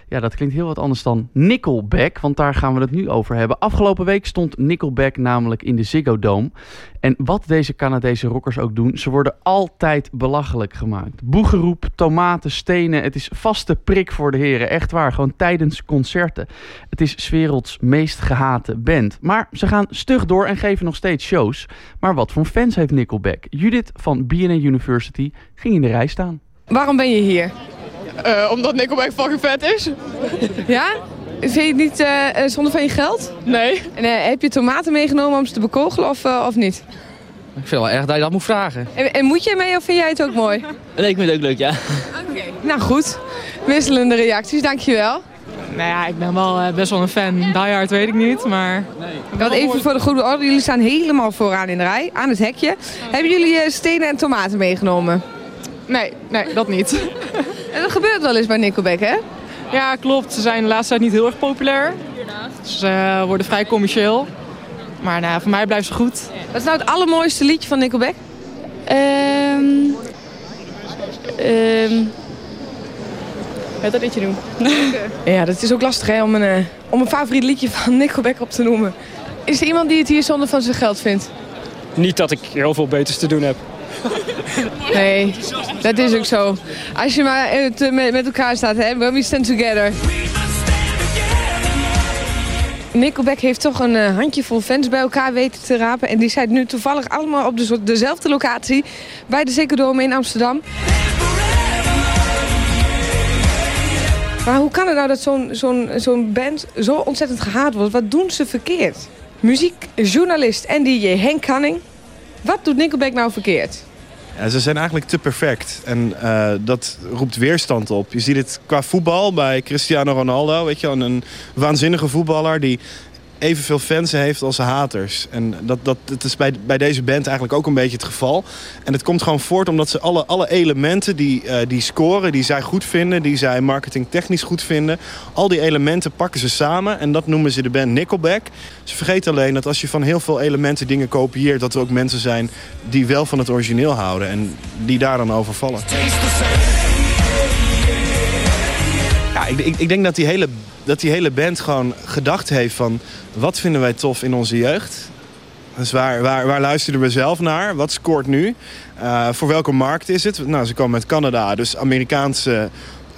[SPEAKER 4] Ja, dat klinkt heel wat anders dan Nickelback, want daar gaan we het nu over hebben. Afgelopen week stond Nickelback namelijk in de Ziggo Dome. En wat deze Canadese rockers ook doen, ze worden altijd belachelijk gemaakt. Boegeroep, tomaten, stenen, het is vaste prik voor de heren. Echt waar, gewoon tijdens concerten. Het is 's werelds meest gehate band. Maar ze gaan stug door en geven nog steeds shows. Maar wat voor fans heeft Nickelback? Judith van BNN University ging in de rij staan.
[SPEAKER 5] Waarom ben je hier? omdat Nickelback fucking vet is. ja? Vind je het niet eh, eh, zonde van je geld? Nee. En eh, heb je tomaten meegenomen om ze te bekogelen of, eh, of niet?
[SPEAKER 17] Ik vind wel erg dat je dat moet vragen.
[SPEAKER 5] En, en moet jij mee of vind jij het ook mooi?
[SPEAKER 17] Nee, ik vind het ook leuk, ja.
[SPEAKER 5] Nou goed, wisselende reacties, dankjewel.
[SPEAKER 18] Nou ja, ik ben wel eh, best wel een fan. Die Hard weet ik niet, maar...
[SPEAKER 5] Want even voor de goede orde, jullie staan helemaal vooraan in de rij, aan het hekje. Hebben jullie eh, stenen en tomaten meegenomen?
[SPEAKER 18] Nee, nee, dat niet.
[SPEAKER 5] En dat gebeurt wel eens bij Nickelback, hè?
[SPEAKER 18] Ja, klopt. Ze zijn de laatste tijd niet heel erg populair. Ze eh, worden vrij commercieel. Maar nou, voor mij blijft ze goed.
[SPEAKER 5] Wat is nou het allermooiste liedje van Nickelback?
[SPEAKER 19] Ehm,
[SPEAKER 5] Ehm ja, dat liedje doen. ja, dat is ook lastig hè, om een, eh, om een favoriet liedje van Nickelback op te noemen. Is er iemand die het hier zonde van zijn geld vindt?
[SPEAKER 17] Niet dat ik heel veel beters te doen heb.
[SPEAKER 5] Nee, dat is ook zo. Als je maar eh, met, elkaar staat, hè, we stand together. Nickelback heeft toch een eh, handjevol fans bij elkaar weten te rapen. En die zijn nu toevallig allemaal op dezelfde locatie bij de Ziggo Dome in Amsterdam. Maar hoe kan het nou dat zo'n band zo ontzettend gehaat wordt? Wat doen ze verkeerd? Muziekjournalist en DJ Henk Canning. Wat doet Nickelback nou verkeerd?
[SPEAKER 20] Ze zijn eigenlijk te perfect. En eh, dat roept weerstand op. Je ziet het qua voetbal bij Cristiano Ronaldo. Weet je, wel, een waanzinnige voetballer die evenveel fans heeft als haters. En dat, dat, dat is bij, bij deze band eigenlijk ook een beetje het geval. En het komt gewoon voort omdat ze alle, alle elementen die, eh, die scoren, die zij goed vinden, die zij marketingtechnisch goed vinden, al die elementen pakken ze samen en dat noemen ze de band Nickelback. Ze vergeten alleen dat als je van heel veel elementen dingen kopieert, dat er ook mensen zijn die wel van het origineel houden en die daar dan over vallen. Ja, ik, ik, ik denk dat die, hele, dat die hele band gewoon gedacht heeft van... wat vinden wij tof in onze jeugd? Dus waar, waar, waar luisteren we zelf naar? Wat scoort nu? Eh, voor welke markt is het? Nou, ze komen uit Canada, dus Amerikaanse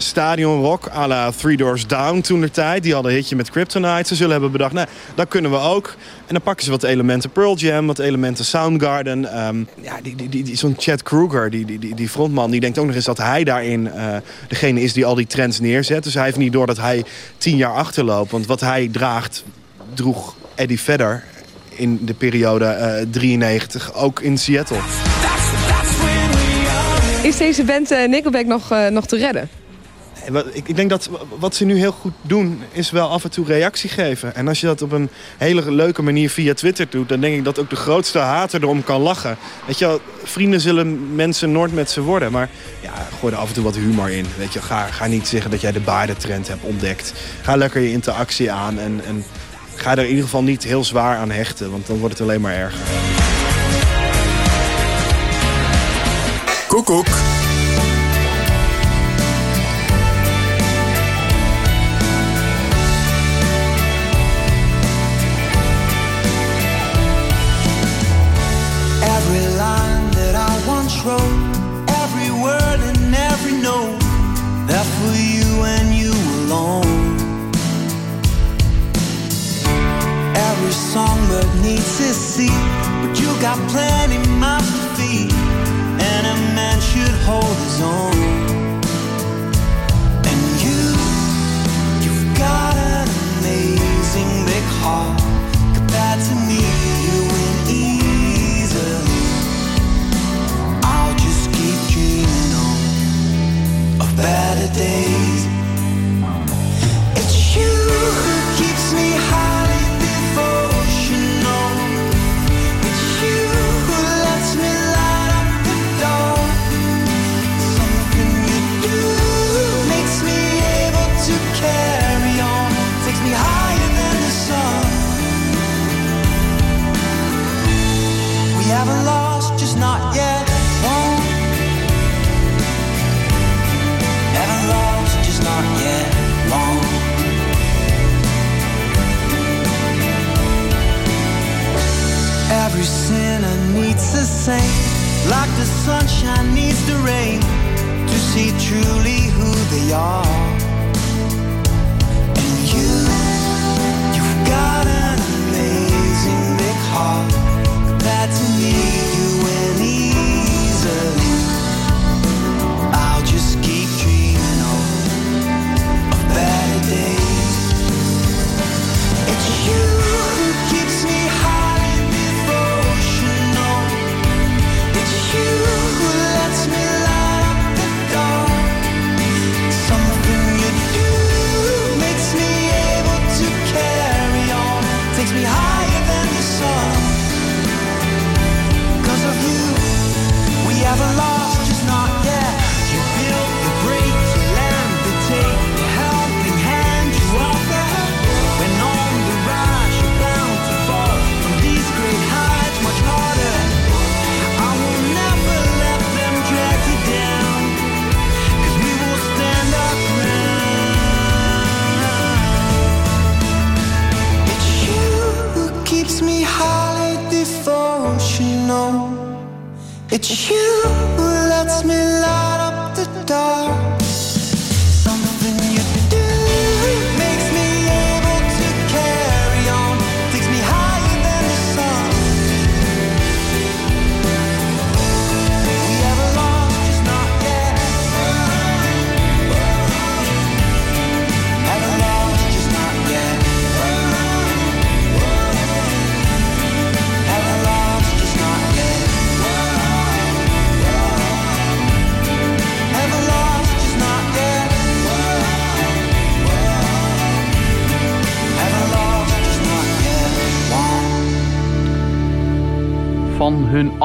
[SPEAKER 20] stadionrock à la Three Doors Down toen de tijd. Die hadden een hitje met Kryptonite. Ze zullen hebben bedacht, nou, dat kunnen we ook. En dan pakken ze wat elementen Pearl Jam, wat elementen Soundgarden. Ehm, ja, die, die, die, die- zo'n Chad Kruger, die, die, die, frontman, die denkt ook nog eens dat hij daarin eh, degene is die al die trends neerzet. Dus hij heeft niet door dat hij tien jaar achterloopt. Want wat hij draagt, droeg Eddie Vedder in de periode eh 93, ook in Seattle.
[SPEAKER 5] Is deze band eh, Nickelback nog, eh, nog te redden?
[SPEAKER 20] Ik denk dat wat ze nu heel goed doen, is wel af en toe reactie geven. En als je dat op een hele leuke manier via Twitter doet... dan denk ik dat ook de grootste hater erom kan lachen. Weet je wel, vrienden zullen mensen nooit met ze worden. Maar ja, gooi er af en toe wat humor in. Weet je, ga, ga niet zeggen dat jij de baardentrend hebt ontdekt. Ga lekker je interactie aan en, en ga er in ieder geval niet heel zwaar aan hechten. Want dan wordt het alleen maar erger.
[SPEAKER 2] Koekoek.
[SPEAKER 4] don't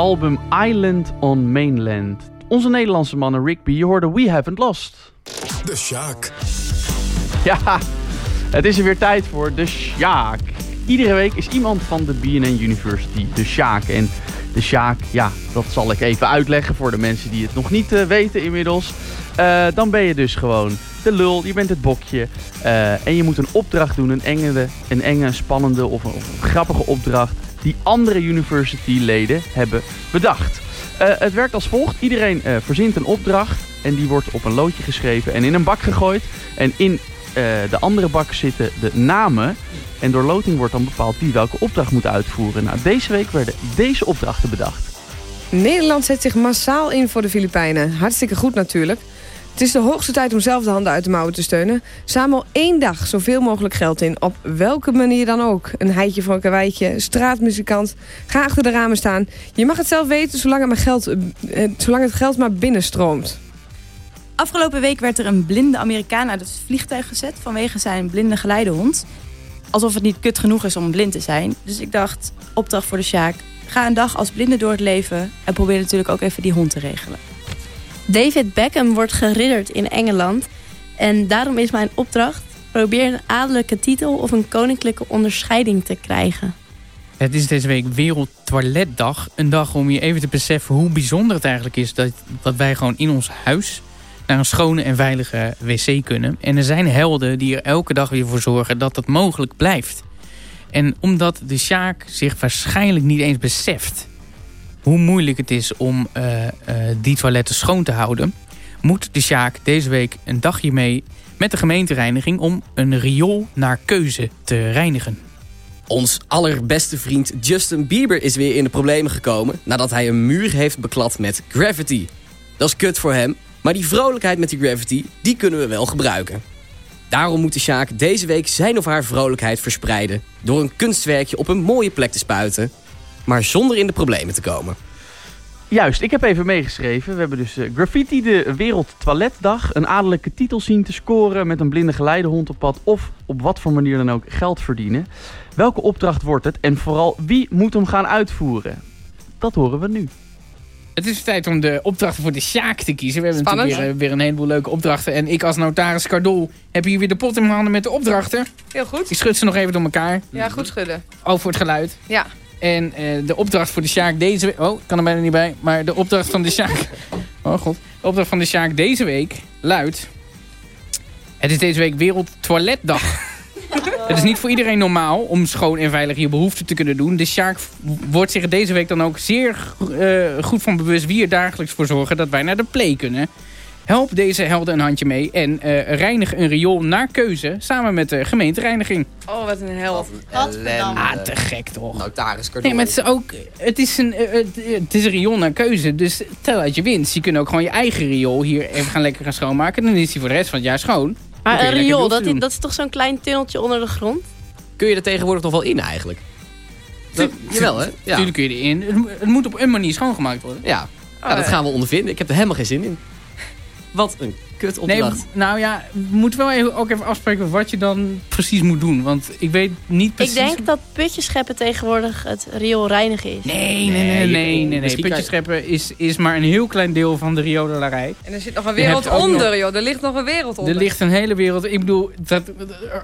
[SPEAKER 4] album Island on Mainland. Onze Nederlandse mannen Rigby, je hoorde We Haven't Lost.
[SPEAKER 2] De Sjaak.
[SPEAKER 4] Ja, het is er weer tijd voor de Sjaak. Iedere week is iemand van de BNN University de Sjaak. En de Sjaak, ja, dat zal ik even uitleggen voor de mensen die het nog niet eh, weten inmiddels. Eh, dan ben je dus gewoon de lul, je bent het bokje. eh, en je moet een opdracht doen, een enge, een enge spannende of een, of een grappige opdracht... die andere university-leden hebben bedacht. Eh, het werkt als volgt. Iedereen eh, verzint een opdracht en die wordt op een loodje geschreven en in een bak gegooid. En in eh, de andere bak zitten de namen. En door loting wordt dan bepaald wie welke opdracht moet uitvoeren. Nou, deze week werden deze opdrachten bedacht.
[SPEAKER 5] Nederland zet zich massaal in voor de Filipijnen. Hartstikke goed natuurlijk. Het is de hoogste tijd om zelf de handen uit de mouwen te steunen. Zamel één dag zoveel mogelijk geld in. Op welke manier dan ook. Een heitje voor een karweitje, straatmuzikant. Ga achter de ramen staan. Je mag het zelf weten zolang het, geld, eh, zolang het geld maar binnenstroomt.
[SPEAKER 21] Afgelopen week werd er een blinde Amerikaan uit het vliegtuig gezet vanwege zijn blinde geleidehond. Alsof het niet kut genoeg is om blind te zijn. Dus ik dacht, opdracht voor de Sjaak. Ga een dag als blinde door het leven en probeer natuurlijk ook even die hond te regelen.
[SPEAKER 13] David Beckham wordt geridderd in Engeland. En daarom is mijn opdracht: probeer een adellijke titel of een koninklijke onderscheiding te krijgen.
[SPEAKER 22] Het is deze week Wereld Toiletdag. Een dag om je even te beseffen hoe bijzonder het eigenlijk is... dat, dat wij gewoon in ons huis naar een schone en veilige wc kunnen. En er zijn helden die er elke dag weer voor zorgen dat dat mogelijk blijft. En omdat de Sjaak zich waarschijnlijk niet eens beseft... hoe moeilijk het is om eh, eh, die toiletten schoon te houden... moet de Sjaak deze week een dagje mee met de gemeentereiniging... om een riool naar keuze te reinigen.
[SPEAKER 6] Ons allerbeste vriend Justin Bieber is weer in de problemen gekomen... nadat hij een muur heeft beklad met graffiti. Dat is kut voor hem, maar die vrolijkheid met die graffiti... die kunnen we wel gebruiken. Daarom moet de Sjaak deze week zijn of haar vrolijkheid verspreiden... door een kunstwerkje op een mooie plek te spuiten... maar zonder in de problemen te komen.
[SPEAKER 4] Juist, ik heb even meegeschreven. We hebben dus eh, graffiti, de Wereld Toiletdag. Een adellijke titel zien te scoren met een blinde geleidehond op pad. Of op wat voor manier dan ook geld verdienen. Welke opdracht wordt het en vooral wie moet hem gaan uitvoeren? Dat horen we nu.
[SPEAKER 22] Het is tijd om de opdrachten voor de Sjaak te kiezen. We hebben
[SPEAKER 5] Spannend.
[SPEAKER 22] natuurlijk weer, eh, weer een heleboel leuke opdrachten. En ik als notaris Cardol heb hier weer de pot in mijn handen met de opdrachten.
[SPEAKER 5] Heel goed.
[SPEAKER 22] Ik schud ze nog even door elkaar.
[SPEAKER 5] Ja, goed schudden.
[SPEAKER 22] Oh, voor het geluid.
[SPEAKER 5] Ja.
[SPEAKER 22] En eh, de opdracht voor de Sjaak deze week... Oh, kan er bijna niet bij. Maar de opdracht van de Sjaak... Oh god. De opdracht van de Sjaak deze week luidt... Het is deze week Wereld Toiletdag. Het is niet voor iedereen normaal om schoon en veilig je behoeften te kunnen doen. De Sjaak wordt zich deze week dan ook zeer eh, goed van bewust... wie er dagelijks voor zorgen dat wij naar de play kunnen. Help deze helden een handje mee en eh, reinig een riool naar keuze... samen met de gemeentereiniging.
[SPEAKER 5] Oh, wat een held.
[SPEAKER 22] Ah, te gek toch.
[SPEAKER 6] Notaris
[SPEAKER 22] Nee, maar het is ook... Het is een, eh, het, is een riool naar keuze, dus tel uit je winst. Je kunt ook gewoon je eigen riool hier even gaan lekker gaan schoonmaken. Dan is die voor de rest van het jaar schoon.
[SPEAKER 13] Maar een riool, dat, dat is toch zo'n klein tunneltje onder de grond?
[SPEAKER 6] Kun je er tegenwoordig nog wel in eigenlijk? Dat, jawel, hè? Ja.
[SPEAKER 22] Tuurlijk kun je erin. Het, het moet op een manier schoongemaakt worden.
[SPEAKER 6] Ja. ja, dat gaan we ondervinden. Ik heb er helemaal geen zin in. Wat een kut
[SPEAKER 22] Nee,
[SPEAKER 6] opdracht.
[SPEAKER 22] nou ja, we moeten wel even, ook even afspreken wat je dan precies moet doen. Want ik weet niet precies...
[SPEAKER 13] Ik denk dat putjes scheppen tegenwoordig het riool reinigen is.
[SPEAKER 22] Nee, nee, nee, nee, nee. nee.
[SPEAKER 6] kan
[SPEAKER 22] Putjes
[SPEAKER 6] je-
[SPEAKER 22] scheppen is, is maar een heel klein deel van de riodelarij.
[SPEAKER 5] En er zit nog een wereld onder,
[SPEAKER 22] nog-
[SPEAKER 5] joh. Er ligt nog een wereld onder.
[SPEAKER 22] Er ligt een hele wereld. Ik bedoel, dat,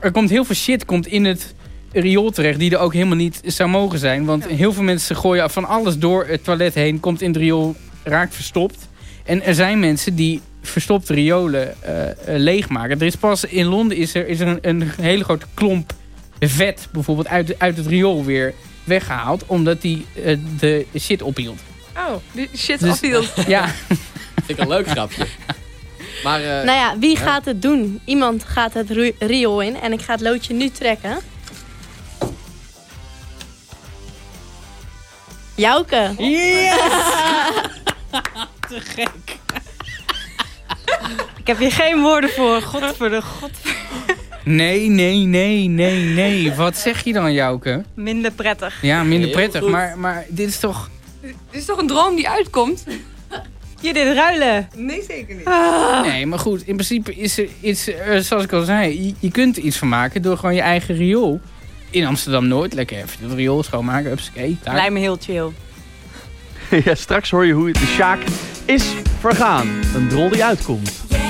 [SPEAKER 22] er komt heel veel shit komt in het riool terecht die er ook helemaal niet zou mogen zijn. Want heel veel mensen gooien van alles door het toilet heen, komt in het riool, raakt verstopt. En er zijn mensen die verstopte riolen eh, eh, leegmaken. Er is pas in Londen is er, is er een, een hele grote klomp vet bijvoorbeeld uit, uit het riool weer weggehaald. Omdat die eh, de shit ophield.
[SPEAKER 5] Oh, die shit
[SPEAKER 22] Dus-
[SPEAKER 5] afhield.
[SPEAKER 22] Ja.
[SPEAKER 6] Vind ik een leuk grapje. Maar, eh,
[SPEAKER 13] Nou ja, wie
[SPEAKER 6] hè?
[SPEAKER 13] gaat het doen? Iemand gaat het riool in en ik ga het loodje nu trekken. Jouke.
[SPEAKER 22] Te gek.
[SPEAKER 21] Ik heb hier geen woorden voor. God voor de god.
[SPEAKER 22] Nee, nee, nee, nee, nee. Wat zeg je dan, Jouke?
[SPEAKER 21] Minder prettig.
[SPEAKER 22] Ja, minder
[SPEAKER 21] Heel
[SPEAKER 22] prettig.
[SPEAKER 21] goed.
[SPEAKER 22] Maar, maar dit is toch...
[SPEAKER 5] Dit is toch een droom die uitkomt?
[SPEAKER 21] Je dit ruilen.
[SPEAKER 5] Nee, zeker niet.
[SPEAKER 22] Nee, maar goed. In principe is er iets... eh, zoals ik al zei, je, je kunt er iets van maken door gewoon je eigen riool. In Amsterdam-Noord. Lekker even het riool schoonmaken. Upskate.
[SPEAKER 21] Lijkt me heel chill.
[SPEAKER 23] ja, straks hoor je hoe de Sjaak is vergaan. Een drol die uitkomt.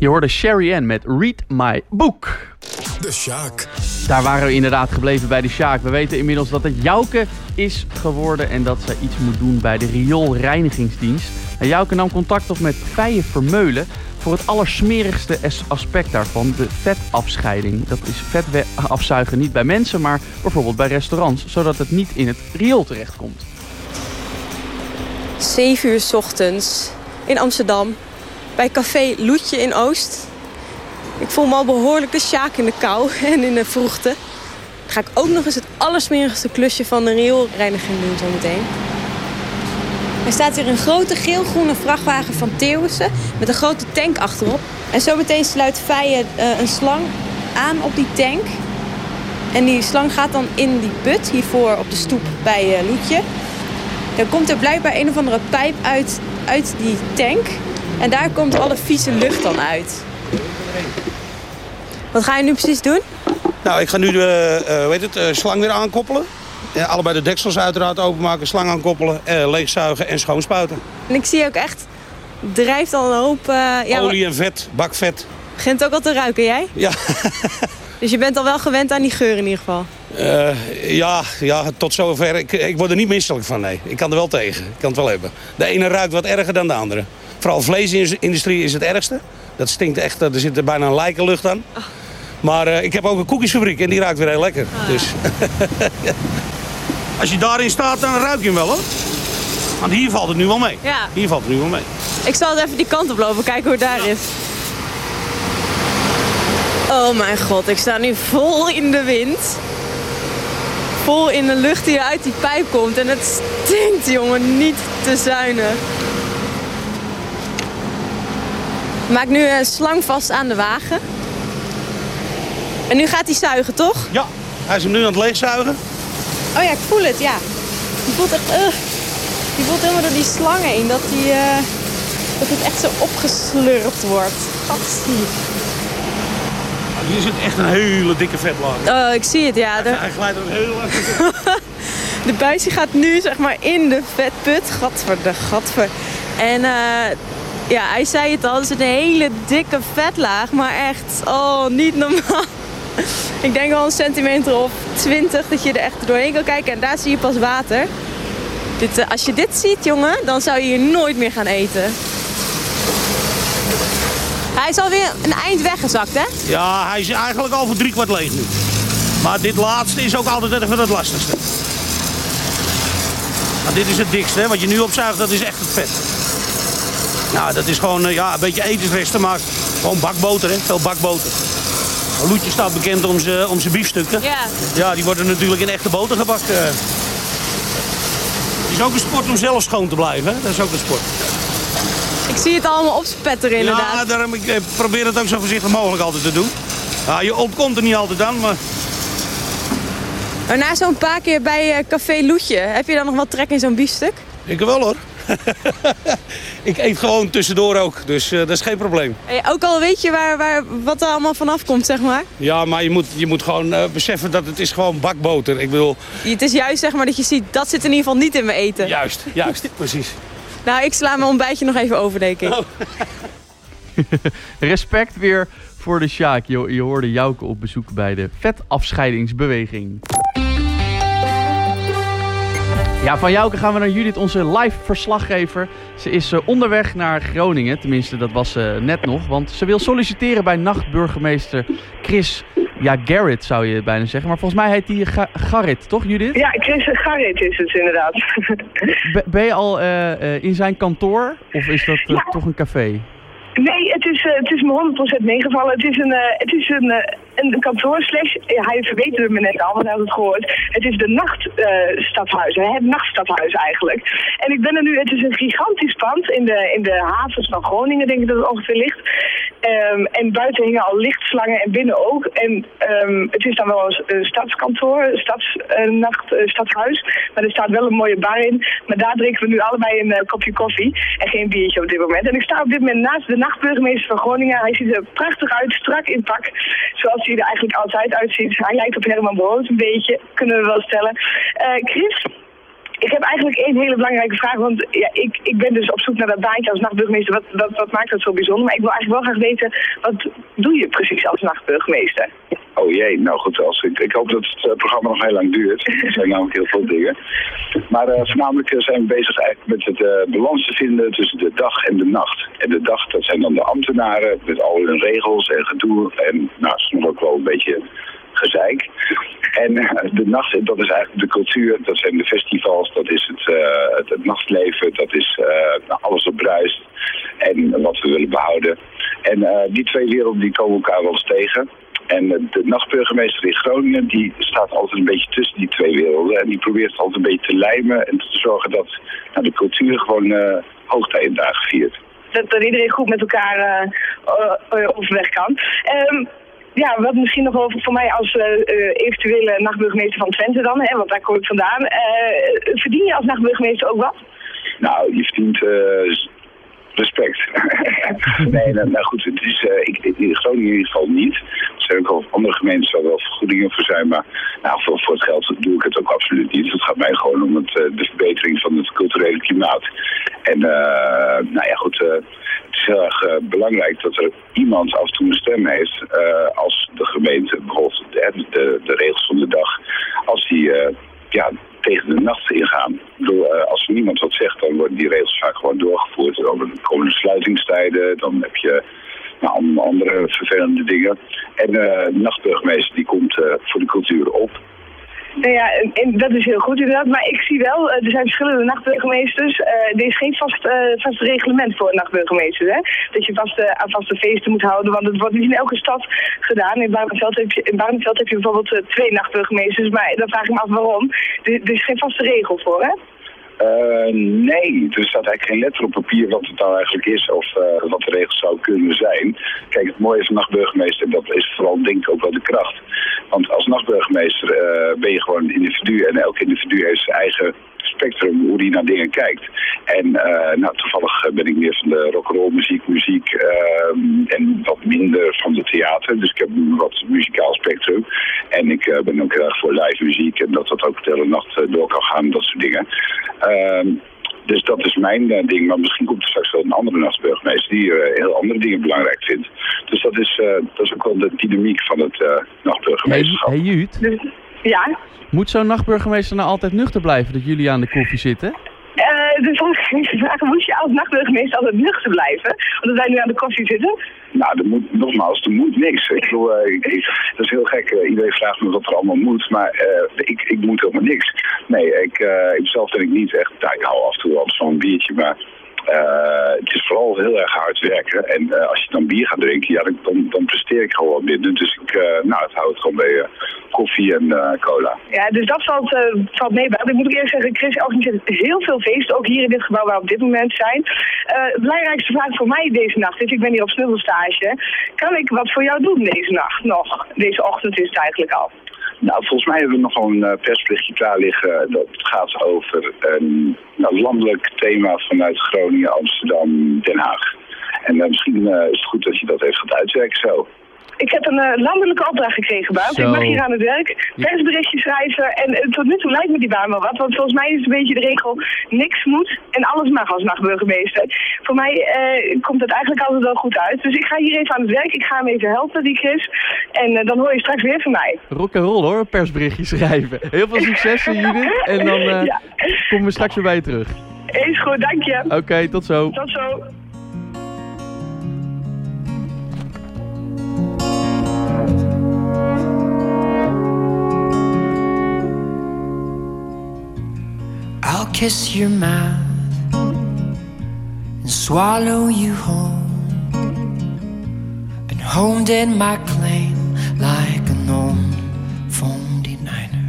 [SPEAKER 23] Je hoorde Sherry Ann met Read My Book.
[SPEAKER 24] De Sjaak.
[SPEAKER 23] Daar waren we inderdaad gebleven bij de Sjaak. We weten inmiddels dat het Jouke is geworden en dat zij iets moet doen bij de rioolreinigingsdienst. En Jouke nam contact op met Fije Vermeulen voor het allersmerigste aspect daarvan, de vetafscheiding. Dat is vet afzuigen niet bij mensen, maar bijvoorbeeld bij restaurants, zodat het niet in het riool terechtkomt.
[SPEAKER 19] 7 uur 's ochtends in Amsterdam bij Café Loetje in Oost. Ik voel me al behoorlijk de sjaak in de kou en in de vroegte. Dan ga ik ook nog eens het allersmerigste klusje van de rioolreiniging doen zometeen. Er staat hier een grote geel-groene vrachtwagen van Theeuwissen met een grote tank achterop. En zometeen sluit Fije eh, een slang aan op die tank. En die slang gaat dan in die put hiervoor op de stoep bij eh, Loetje. Dan komt er blijkbaar een of andere pijp uit, uit die tank. En daar komt alle vieze lucht dan uit. Wat ga je nu precies doen?
[SPEAKER 25] Nou, ik ga nu de eh, weet het, eh, slang weer aankoppelen. Allebei de deksels uiteraard openmaken, slang aankoppelen, eh, leegzuigen en schoonspuiten.
[SPEAKER 19] En ik zie ook echt, drijft al een hoop... eh, ja,
[SPEAKER 25] Olie en vet, bakvet.
[SPEAKER 19] begint ook al te ruiken, jij?
[SPEAKER 25] Ja,
[SPEAKER 19] Dus je bent al wel gewend aan die geur in ieder geval.
[SPEAKER 25] eh, ja, ja, tot zover. Ik, ik word er niet misselijk van, nee. Ik kan er wel tegen. Ik kan het wel hebben. De ene ruikt wat erger dan de andere. Vooral vleesindustrie is het ergste. Dat stinkt echt, er zit er bijna een lijkenlucht aan. Maar eh, ik heb ook een koekjesfabriek en die ruikt weer heel lekker. Dus. Als je daarin staat, dan ruik je hem wel hoor. Want hier valt het nu wel mee.
[SPEAKER 19] Ja.
[SPEAKER 25] Hier valt het nu wel mee.
[SPEAKER 19] Ik zal eens even die kant op lopen, kijken hoe het daar is. Oh mijn god, ik sta nu vol in de wind. Vol in de lucht die uit die pijp komt. En het stinkt, jongen, niet te zuinig. Ik Maak nu een slang vast aan de wagen. En nu gaat hij zuigen, toch?
[SPEAKER 25] Ja, hij is hem nu aan het leegzuigen.
[SPEAKER 19] Oh ja, ik voel het, ja. Je voelt echt... eh, je voelt helemaal door die slang heen dat, die, eh, dat het echt zo opgeslurpt wordt. Gastie.
[SPEAKER 25] Nou, Hier zit echt een hele dikke vetlaag.
[SPEAKER 19] Oh, ik zie het, ja. De,
[SPEAKER 25] Hij glijdt ook heel erg.
[SPEAKER 19] de buis die gaat nu zeg maar in de vetput. Gadver, de gadver. En eh, ja, hij zei het al, het is een hele dikke vetlaag. Maar echt, oh, niet normaal. Ik denk wel een centimeter of 20 dat je er echt doorheen kan kijken. En daar zie je pas water. Dit, eh, als je dit ziet, jongen, dan zou je hier nooit meer gaan eten. Hij is alweer een eind weggezakt, hè?
[SPEAKER 25] Ja, hij is eigenlijk al voor drie kwart leeg nu. Maar dit laatste is ook altijd even het lastigste. Nou, dit is het dikste, hè. wat je nu opzuigt, dat is echt het vet. Nou, dat is gewoon eh, ja, een beetje etensresten, maar gewoon bakboter, hè. veel bakboter. Loetje staat bekend om zijn om biefstukken.
[SPEAKER 19] Ja.
[SPEAKER 25] Ja, die worden natuurlijk in echte boter gebakken. Het is ook een sport om zelf schoon te blijven, hè. dat is ook een sport.
[SPEAKER 19] Ik zie het allemaal opspetteren inderdaad.
[SPEAKER 25] Ja, daarom ik eh, probeer het ook zo voorzichtig mogelijk altijd te doen. Ja, je ontkomt er niet altijd aan, maar
[SPEAKER 19] Maar na zo'n paar keer bij eh, Café Loetje, heb je dan nog wat trek in zo'n biefstuk?
[SPEAKER 25] ik wel hoor. ik eet gewoon tussendoor ook, dus eh, dat is geen probleem.
[SPEAKER 19] Eh, Ook al weet je waar, waar, wat er allemaal vanaf komt, zeg maar.
[SPEAKER 25] Ja, maar je moet, je moet gewoon eh, beseffen dat het is gewoon bakboter. Ik bedoel,
[SPEAKER 19] Het is juist zeg maar dat je ziet, dat zit in ieder geval niet in mijn eten.
[SPEAKER 25] juist, juist, precies.
[SPEAKER 19] Nou, ik sla mijn ontbijtje nog even over, denk ik.
[SPEAKER 4] Respect weer voor de Sjaak. Je, je hoorde Jouke op bezoek bij de vetafscheidingsbeweging. Ja, van Jouke gaan we naar Judith, onze live verslaggever. Ze is eh, onderweg naar Groningen, tenminste dat was ze net nog. Want ze wil solliciteren bij nachtburgemeester Chris, ja Garrett zou je bijna zeggen. Maar volgens mij heet die Ga- Garrit, toch Judith?
[SPEAKER 10] Ja, Chris Garrit is het inderdaad.
[SPEAKER 4] Be- ben je al eh, eh, in zijn kantoor of is dat eh, toch een café?
[SPEAKER 10] Nee, het is, eh, het is me 100% meegevallen. Het is een, eh, het is een, eh, een kantoor slash, ja, hij verbeterde me net al, want hij had het gehoord. Het is de nachtstadhuis, het nachtstadhuis eigenlijk. En ik ben er nu, het is een gigantisch pand in de, in de havens van Groningen, denk ik dat het ongeveer ligt. Ehm, en buiten hingen al lichtslangen en binnen ook. En ehm, het is dan wel een, een stadskantoor, stadsnacht, eh, stadhuis. Maar er staat wel een mooie bar in. Maar daar drinken we nu allebei een eh, kopje koffie en geen biertje op dit moment. En ik sta op dit moment naast de nachtburgemeester van Groningen. Hij ziet er prachtig uit, strak in pak. Zoals hij er eigenlijk altijd uitziet. Hij lijkt op Herman Brood een beetje, kunnen we wel stellen. Eh, Chris, ik heb eigenlijk één hele belangrijke vraag, want ja, ik, ik ben dus op zoek naar dat baantje als nachtburgemeester. Wat, wat, wat maakt dat zo bijzonder? Maar ik wil eigenlijk wel graag weten, wat doe je precies als nachtburgemeester?
[SPEAKER 26] Oh jee, nou goed, als ik, ik hoop dat het eh, programma nog heel lang duurt. Er zijn namelijk heel veel dingen. Maar eh, voornamelijk eh, zijn we bezig eigenlijk met het balans te vinden tussen de dag en de nacht. En de dag, dat zijn dan de ambtenaren met al hun regels en gedoe. En nou, soms ook wel een beetje En eh, de nacht, dat is eigenlijk de cultuur, dat zijn de festivals, dat is het, eh, het, nachtleven, dat is eh, nou, alles wat bruist en wat we willen behouden. En die twee werelden die komen elkaar wel eens tegen. En de nachtburgemeester in Groningen die staat altijd een beetje tussen die twee werelden. En die probeert altijd een beetje te lijmen en te zorgen dat nou, de cultuur gewoon hoogtijdagen viert.
[SPEAKER 10] dat, dat iedereen goed met elkaar eh, overweg kan. Ehm, ja, wat misschien nog over voor mij als eh, eh, eventuele nachtburgemeester van Twente dan, hè, want daar kom ik vandaan. Eh, verdien je als nachtburgemeester ook wat?
[SPEAKER 26] Nou, je verdient respect. nee, nou, nou goed, het is, eh, ik, in Groningen in ieder geval niet. Er zijn ook andere gemeentes waar wel vergoedingen voor zijn, maar nou, voor, voor het geld doe ik het ook absoluut niet. Het gaat mij gewoon om het, eh, de verbetering van het culturele klimaat. En eh, nou ja, goed, het is heel erg belangrijk dat er iemand af en toe een stem heeft als de gemeente bijvoorbeeld de, de, de regels van de dag, als die ja, tegen de nacht ingaan. Eh, als niemand wat zegt, dan worden die regels vaak gewoon doorgevoerd. Dan komen de sluitingstijden, dan heb je nou, andere vervelende dingen. En eh, de nachtburgemeester die komt eh, voor de cultuur op.
[SPEAKER 10] Nou ja, dat is heel goed inderdaad. Maar ik zie wel, eh, er zijn verschillende nachtburgemeesters. Eh, er is geen vast, eh, vast reglement voor nachtburgemeesters. Hè? Dat je vaste, aan vaste feesten moet houden. Want het wordt niet in elke stad gedaan. In Barneveld heb je, in Barneveld heb je bijvoorbeeld twee nachtburgemeesters. Maar dan vraag ik me af waarom. Er is geen vaste regel voor, hè?
[SPEAKER 26] Eh, nee, er staat eigenlijk geen letter op papier wat het nou eigenlijk is of eh, wat de regels zou kunnen zijn. Kijk, het mooie van nachtburgemeester, dat is vooral denk ik ook wel de kracht. Want als nachtburgemeester eh, ben je gewoon een individu en elk individu heeft zijn eigen spectrum hoe die naar dingen kijkt. En eh, nou, toevallig ben ik meer van de rock'n'roll muziek, muziek ehm, en wat minder van de theater. Dus ik heb een wat muzikaal spectrum. En ik eh, ben ook heel erg voor live muziek en dat dat ook de hele nacht eh, door kan gaan, dat soort dingen. Ehm, dus dat is mijn eh, ding. Maar misschien komt er straks wel een andere nachtburgemeester die eh, heel andere dingen belangrijk vindt. Dus dat is, eh, dat is ook wel de dynamiek van het eh
[SPEAKER 4] Hey,
[SPEAKER 26] nachtburgemeesterschap.
[SPEAKER 4] hey Jut,
[SPEAKER 10] Ja.
[SPEAKER 4] moet zo'n nachtburgemeester nou altijd nuchter blijven dat jullie aan de koffie zitten?
[SPEAKER 10] Eh de vraag, moet je als nachtburgemeester altijd nuchter blijven? Omdat wij nu aan de koffie zitten.
[SPEAKER 26] Nou, er moet, nogmaals, er moet niks. Ik bedoel, eh, ik- dat is heel gek. Eh, iedereen vraagt me wat er allemaal moet, maar eh, ik, ik moet helemaal niks. Nee, ik, eh, ik zelf ben ik niet echt... Nou, ik hou af en toe wel zo'n biertje, maar eh, het is vooral heel erg hard werken. En eh, als je dan bier gaat drinken, ja, dan, dan, presteer ik gewoon minder. Dus ik, eh, nou, het houdt gewoon bij koffie en cola.
[SPEAKER 10] Ja, dus dat valt, valt mee. Ik moet ook eerlijk zeggen, Chris organiseert heel veel feesten, ook hier in dit gebouw waar we op dit moment zijn. De belangrijkste vraag voor mij deze nacht is, ik ben hier op snuffelstage, kan ik wat voor jou doen deze nacht nog? Deze ochtend is het eigenlijk al.
[SPEAKER 26] Nou, volgens mij hebben we nog een eh, persberichtje klaar liggen. Dat gaat over een nou, landelijk thema vanuit Groningen, Amsterdam, Den Haag. En eh, misschien eh, is het goed dat je dat even gaat uitwerken zo.
[SPEAKER 10] Ik heb een eh, landelijke opdracht gekregen.
[SPEAKER 26] Zo.
[SPEAKER 10] Ik mag hier aan het werk, persberichtje schrijven. En eh, tot nu toe lijkt me die baan wel wat. Want volgens mij is het een beetje de regel, niks moet en alles mag als nachtburgemeester. Voor mij eh, komt het eigenlijk altijd wel goed uit. Dus ik ga hier even aan het werk. Ik ga hem even helpen, die Chris. En dan hoor je straks weer van mij.
[SPEAKER 4] Rock en roll hoor, persberichtje schrijven. Heel veel succes Judith. En dan
[SPEAKER 10] Ja.
[SPEAKER 4] komen we straks weer bij je terug.
[SPEAKER 10] Is goed, dank je.
[SPEAKER 4] Oké, tot zo.
[SPEAKER 10] Tot zo.
[SPEAKER 2] I'll kiss your mouth and swallow you whole. Been honed in my claim like an old phone denier.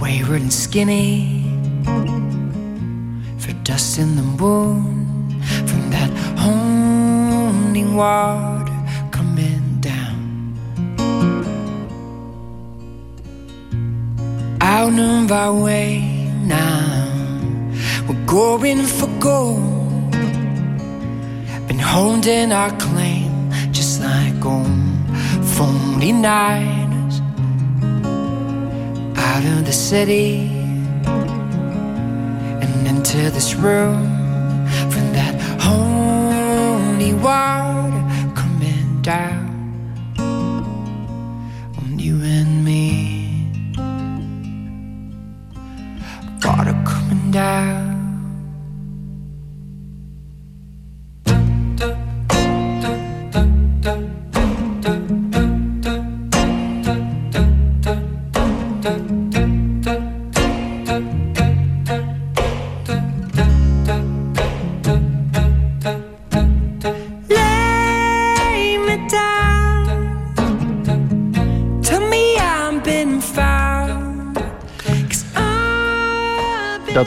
[SPEAKER 2] Wayward and skinny for dust in the moon from that honing water out of our way now. We're going for gold. Been holding our claim just like old 49ers. Out of the city and into this room from that holy water coming down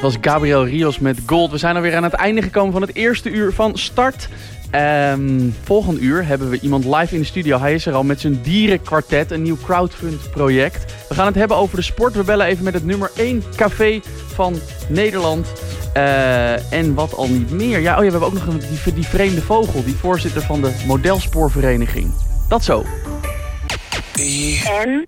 [SPEAKER 4] was Gabriel Rios met Gold. We zijn alweer aan het einde gekomen van het eerste uur van Start. Ehm, volgend uur hebben we iemand live in de studio. Hij is er al met zijn dierenkwartet, een nieuw crowdfund project. We gaan het hebben over de sport. We bellen even met het nummer 1 café van Nederland. Eh, en wat al niet meer. Ja, oh ja, we hebben ook nog een, die, die vreemde vogel. Die voorzitter van de modelspoorvereniging. Dat zo.
[SPEAKER 27] En?